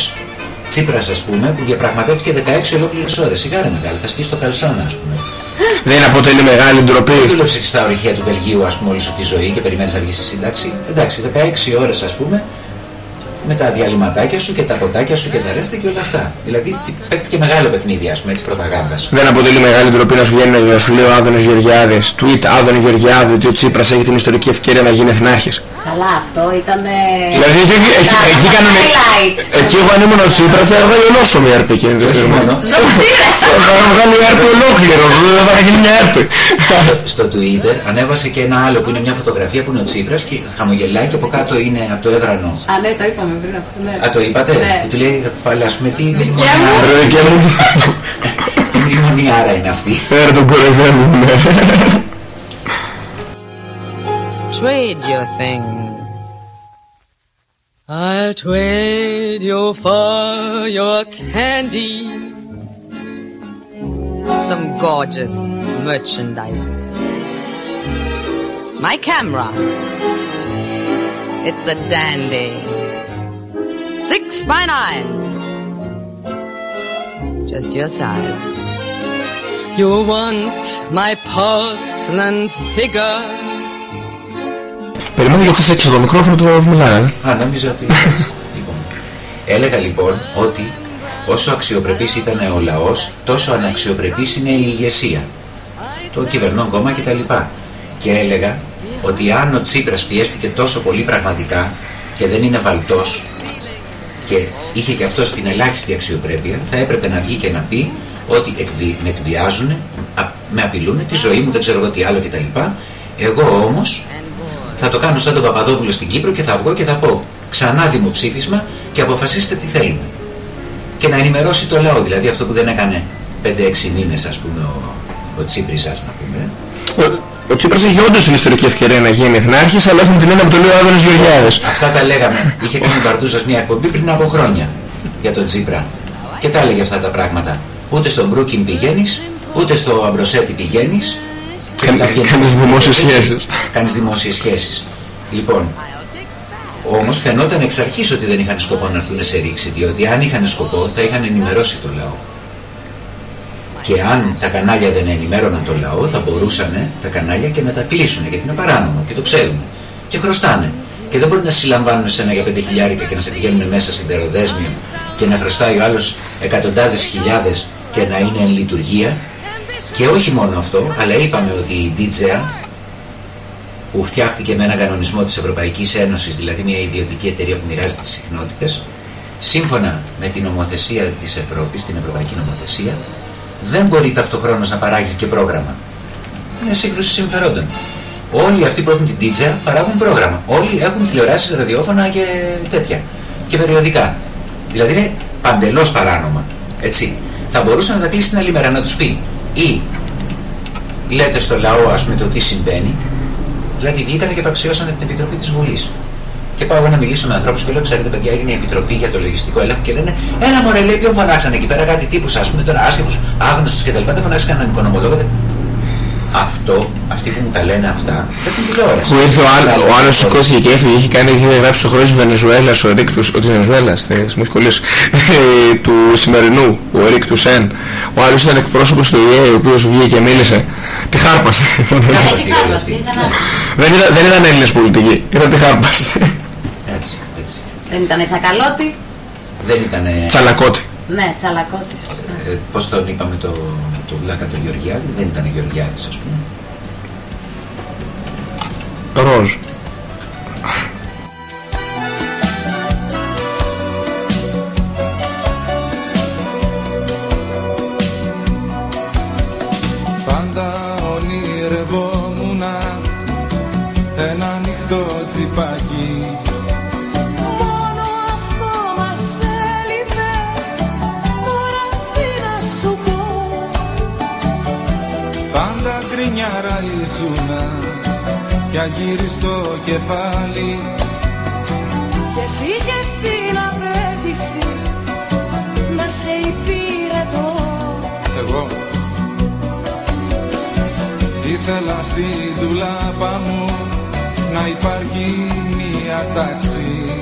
Τσίπρας ας πούμε που διαπραγματεύτηκε 16 ολόκληρες ώρες. Σιγά ρε μεγάλη, θα σκίσει το καλσόνα ας πούμε. Δεν αποτελεί μεγάλη ντροπή. Δεν δούλεψε και στα ορυχεία του Βελγίου ας πούμε όλη σου τη ζωή και περιμένεις να βγεις στη σύνταξη. Εντάξει, 16 ώρες ας πούμε με τα διαλυματάκια σου και τα ποτάκια σου και τα ρέστα και όλα αυτά. Δηλαδή τι- παίχτηκε μεγάλο παιχνίδι ας πούμε έτσι προπαγάνδας. Δεν αποτελεί μεγάλη ντροπή να σου βγαίνει να σου λέει ο Άδωνος Γεωργιάδης, tweet Άδωνο Γεωργιάδη, ότι ο Τσίπρας έχει την ιστορική ευκαιρία να γίνει εθνάρχης. Καλά, αυτό ήταν. Δηλαδή εκεί, εκεί, εκεί, κάνανε... highlights. Εκεί εγώ αν ήμουν ο Τσίπρας θα έβγαλε ολόσωμη έρπη εκείνη τη στιγμή. Θα βγάλει έρπη ολόκληρο, δεν θα γίνει μια έρπη. Στο Twitter ανέβασε και ένα άλλο που είναι μια φωτογραφία που είναι ο Τσίπρας και χαμογελάει και από κάτω είναι από το έδρανο. Α, ναι, το είπαμε πριν αυτό. Ναι. Α, το είπατε, Ναι. που του λέει ρε φάλα, ας πούμε τι Ρε και μου, τι μνημονιάρα είναι αυτή. ε, ρε τον κοροϊδεύουν. Trade your things. I'll trade you for your candy. Some gorgeous merchandise. My camera. It's a dandy. Six by nine. Just your size. You want my porcelain figure. Περιμένω γιατί σε το μικρόφωνο του να μιλάνε. Α, νόμιζα ότι... λοιπόν, έλεγα λοιπόν ότι όσο αξιοπρεπής ήταν ο λαός, τόσο αναξιοπρεπής είναι η ηγεσία. Το κυβερνών κόμμα κτλ. Και έλεγα ότι αν ο Τσίπρας πιέστηκε τόσο πολύ πραγματικά και δεν είναι βαλτός και είχε και αυτό την ελάχιστη αξιοπρέπεια, θα έπρεπε να βγει και να πει ότι εκβι, με εκβιάζουν, α- με απειλούν, τη ζωή μου, δεν ξέρω εγώ τι άλλο κτλ. Εγώ όμως θα το κάνω σαν τον Παπαδόπουλο στην Κύπρο και θα βγω και θα πω ξανά δημοψήφισμα και αποφασίστε τι θέλουμε. Και να ενημερώσει το λαό, δηλαδή αυτό που δεν έκανε 5-6 μήνες ας πούμε ο, ο Τσίπριζας να πούμε. Ο, ο Τσίπρας είχε όντως την ιστορική ευκαιρία να γίνει εθνάρχης, αλλά έχουμε την έννοια που το λέει ο Άδωνος Γεωργιάδης. Αυτά τα λέγαμε. Είχε κάνει ο Μπαρτούζας μια εκπομπή πριν από χρόνια για τον Τσίπρα. Και τα έλεγε αυτά τα πράγματα. Ούτε στον Μπρούκιν πηγαίνεις, ούτε στο Αμπροσέτη πηγαίνεις. Και Κα- μετά βγαίνεις- κάνεις δημόσιες Έτσι, σχέσεις. Κάνεις δημόσιες σχέσεις. Λοιπόν, όμως φαινόταν εξ αρχής ότι δεν είχαν σκοπό να έρθουν σε ρήξη, διότι αν είχαν σκοπό θα είχαν ενημερώσει το λαό. Και αν τα κανάλια δεν ενημέρωναν το λαό, θα μπορούσαν τα κανάλια και να τα κλείσουν, γιατί είναι παράνομο και το ξέρουν. Και χρωστάνε. Και δεν μπορεί να σε συλλαμβάνουν σένα για 5 χιλιάρικα και να σε πηγαίνουν μέσα σε τεροδέσμιο και να χρωστάει ο άλλος εκατοντάδες χιλιάδες και να είναι εν λειτουργία. Και όχι μόνο αυτό, αλλά είπαμε ότι η DJA που φτιάχτηκε με έναν κανονισμό της Ευρωπαϊκής Ένωσης, δηλαδή μια ιδιωτική εταιρεία που μοιράζει τις συχνότητες, σύμφωνα με την νομοθεσία της Ευρώπης, την Ευρωπαϊκή Νομοθεσία, δεν μπορεί ταυτοχρόνως να παράγει και πρόγραμμα. Είναι σύγκρουση συμφερόντων. Όλοι αυτοί που έχουν την DJ παράγουν πρόγραμμα. Όλοι έχουν τηλεοράσεις, ραδιόφωνα και τέτοια. Και περιοδικά. Δηλαδή είναι παντελώς παράνομα. Έτσι. Θα μπορούσε να τα κλείσει την άλλη μέρα να τους πει ή λέτε στο λαό ας πούμε το τι συμβαίνει Δηλαδή βγήκανε και παξιώσανε την Επιτροπή της Βουλής. Και πάω εγώ να μιλήσω με ανθρώπους και λέω: Ξέρετε, παιδιά, έγινε η Επιτροπή για το Λογιστικό Έλεγχο και λένε: Έλα, μωρέ, λέει, ποιον φωνάξανε εκεί πέρα, κάτι τύπους, ας πούμε, τώρα άσχετους, άγνωστους κτλ. Δεν φωνάξει κανέναν οικονομολόγο. δεν- Αυτό, αυτοί που μου τα λένε αυτά, δεν την τηλεόραση. Που ήρθε ο, άλλο, ο άλλος σηκώθηκε και έφυγε, είχε κάνει, είχε γράψεις το χρόνο της Βενεζουέλας, ο Ρίκτους, ο της Βενεζουέλας, θες, μου έχει κολλήσει, ε, του σημερινού, ο Ρίκτους Σεν. Ο άλλος ήταν εκπρόσωπος του ΙΕ, ο οποίος βγήκε και μίλησε. Τη χάρπαστε. δεν, ήταν, δεν ήταν Έλληνες πολιτικοί, ήταν τη χάρπαστε. Έτσι, έτσι. Δεν ήταν τσακαλώτη. Δεν ήταν. Τσαλακώτη. Ναι, τσαλακώτη. σωστά. Ε, πώς τον είπαμε το, το βλάκα του Γεωργιάδη, δεν ήταν Γεωργιάδης ας πούμε. Ροζ. Κι αγύριστο κεφάλι Και εσύ είχες την απέτηση Να σε υπηρετώ Εγώ Ήθελα στη δουλάπα μου να υπάρχει μία τάξη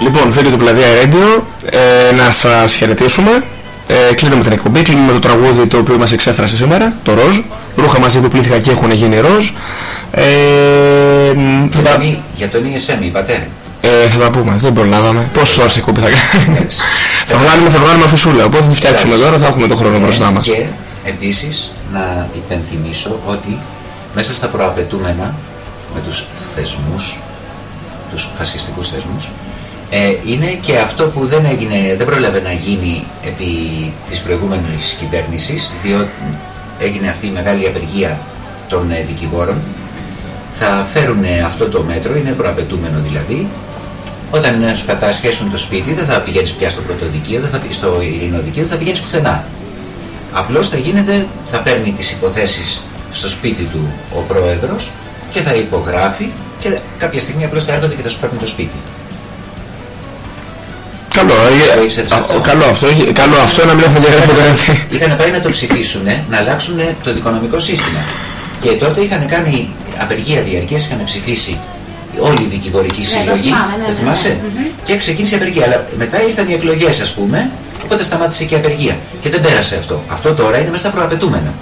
Λοιπόν, φίλοι του Πλαδία Radio, ε, να σας χαιρετήσουμε. Ε, κλείνουμε την εκπομπή, κλείνουμε το τραγούδι το οποίο μας εξέφρασε σήμερα, το ροζ. Ρούχα μαζί που πλήθηκα και έχουν γίνει ροζ. Ε, θα, τα, Για, για τον ESM είπατε. ε, θα τα πούμε, δεν προλάβαμε. Πόσες ώρες εκπομπή θα κάνουμε. θα βγάλουμε, θα βγάλουμε αφισούλα, οπότε θα τη φτιάξουμε Εντάξει. τώρα, θα έχουμε το χρόνο μπροστά μας. Και επίσης να υπενθυμίσω ότι μέσα στα προαπαιτούμενα με τους θεσμούς, τους φασιστικούς θεσμούς, ε, είναι και αυτό που δεν, έγινε, δεν πρόλαβε να γίνει επί της προηγούμενης κυβέρνησης, διότι έγινε αυτή η μεγάλη απεργία των ε, δικηγόρων. Θα φέρουν ε, αυτό το μέτρο, είναι προαπαιτούμενο δηλαδή, όταν ε, σου κατασχέσουν το σπίτι, δεν θα πηγαίνεις πια στο πρωτοδικείο, δεν θα πηγαίνεις στο ειρηνοδικείο, δεν θα πηγαίνεις πουθενά. Απλώς θα γίνεται, θα παίρνει τις υποθέσεις στο σπίτι του ο πρόεδρος και θα υπογράφει και κάποια στιγμή απλώς θα έρχονται και θα σου παίρνουν το σπίτι. Καλό, ε, Το ήξερες α, αυτό; καλό αυτό, ε, καλό αυτό να μην έχουμε διαγραφή το έτσι. Είχαν πάει να το ψηφίσουν, να αλλάξουν το δικονομικό σύστημα. Και τότε είχαν κάνει απεργία διαρκείας, είχαν ψηφίσει όλη η δικηγορική Ναι, το συλλογή. θυμάμαι, ναι, το ναι, θυμάσαι; ναι. Μμμ. Και ξεκίνησε η απεργία. Αλλά μετά ήρθαν οι εκλογές ας πούμε, οπότε σταμάτησε και η απεργία. Και δεν πέρασε αυτό. Αυτό τώρα είναι μέσα στα προαπαιτούμενα.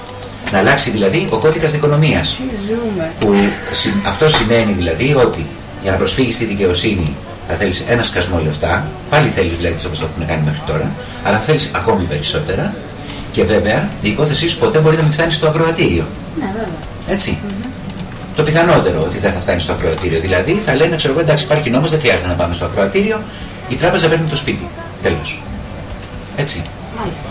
Να αλλάξει δηλαδή ο κώδικας δικονομίας. Τι ζούμε. Που συ- αυτό σημαίνει δηλαδή ότι για να προσφύγεις στη δικαιοσύνη θα θέλεις ένα σκασμό λεφτά, πάλι θέλεις δηλαδή όπως το έχουν κάνει μέχρι τώρα, αλλά θα θέλεις ακόμη περισσότερα και βέβαια η υπόθεσή σου ποτέ μπορεί να μην φτάνει στο ακροατήριο. Ναι, βέβαια. Έτσι. Το πιθανότερο ότι δεν θα φτάνει στο ακροατήριο. Δηλαδή θα λένε, ξέρω εγώ, εντάξει, υπάρχει νόμος, δεν χρειάζεται να πάμε στο ακροατήριο, η τράπεζα παίρνει το σπίτι. Τέλος. Έτσι. Μάλιστα.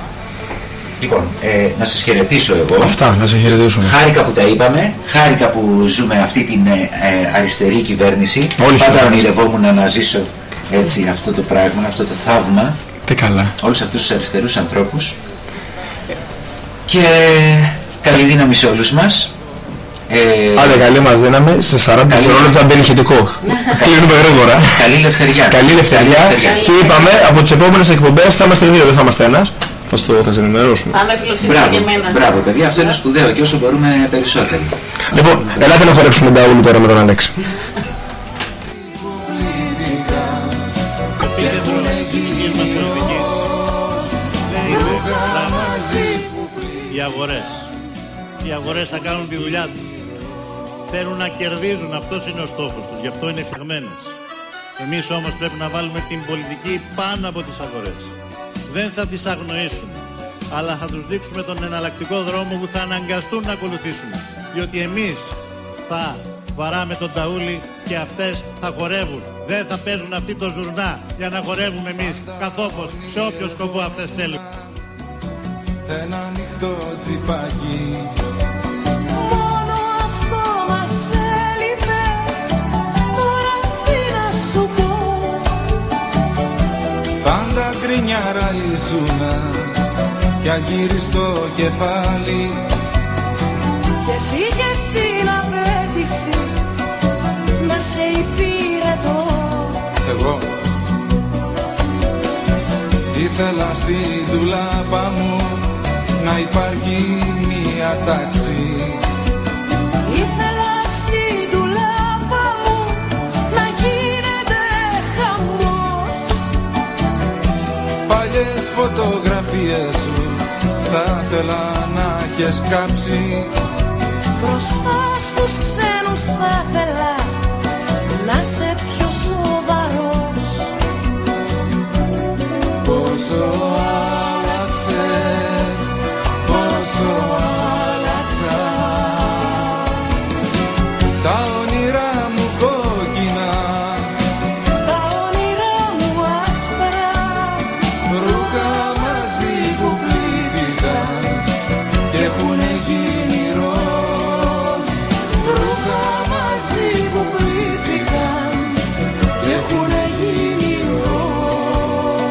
Λοιπόν, ε, να σας χαιρετήσω εγώ. Αυτά, να σε χαιρετήσουμε. Χάρηκα που τα είπαμε, χάρηκα που ζούμε αυτή την ε, ε, αριστερή κυβέρνηση. Όλοι Πάντα χαιρόμαστε. ονειρευόμουν να ζήσω έτσι αυτό το πράγμα, αυτό το θαύμα. Τι καλά. Όλους αυτούς τους αριστερούς ανθρώπους. Και καλή δύναμη σε όλους μας. Ε, Άντε καλή μας δύναμη, σε 40 δευτερόλεπτα μπαίνει ηχητικό. Κλείνουμε γρήγορα. Καλή ελευθεριά. Καλή ελευθεριά. ελευθεριά. Και είπαμε από τις επόμενες εκπομπές θα είμαστε δύο, δεν θα είμαστε ένας. Θα στο θα σε ενημερώσουμε. Πάμε φιλοξενία Μπράβο, και εμένα. μπράβο παιδιά, αυτό είναι σπουδαίο και όσο μπορούμε περισσότεροι. Λοιπόν, ελάτε να χορέψουμε τα τώρα με τον Αλέξη. Οι αγορές. Οι αγορές θα κάνουν τη δουλειά τους. Θέλουν να κερδίζουν, αυτός είναι ο στόχος τους, γι' αυτό είναι φτιαγμένες. Εμείς όμως πρέπει να βάλουμε την πολιτική πάνω από τις αγορές. Δεν θα τις αγνοήσουμε, αλλά θα τους δείξουμε τον εναλλακτικό δρόμο που θα αναγκαστούν να ακολουθήσουν. Διότι εμείς θα βαράμε τον ταούλι και αυτές θα χορεύουν. Δεν θα παίζουν αυτοί το ζουρνά για να χορεύουμε εμείς καθόπως σε όποιο σκοπό αυτές θέλουν. Ένα ανοιχτό τσιπάκι γκρινιάρα ήσουνα κι αγύριστο κεφάλι. Και εσύ είχες την απέτηση Να σε υπηρετώ. Εγώ Ήθελα στη δουλάπα μου να υπάρχει μία μία τάξη φωτογραφίες σου. Θα ήθελα να έχεις κάψει. Μπροστά στους ξένους θα θέλα να σε πιο σοβαρός. Πόσο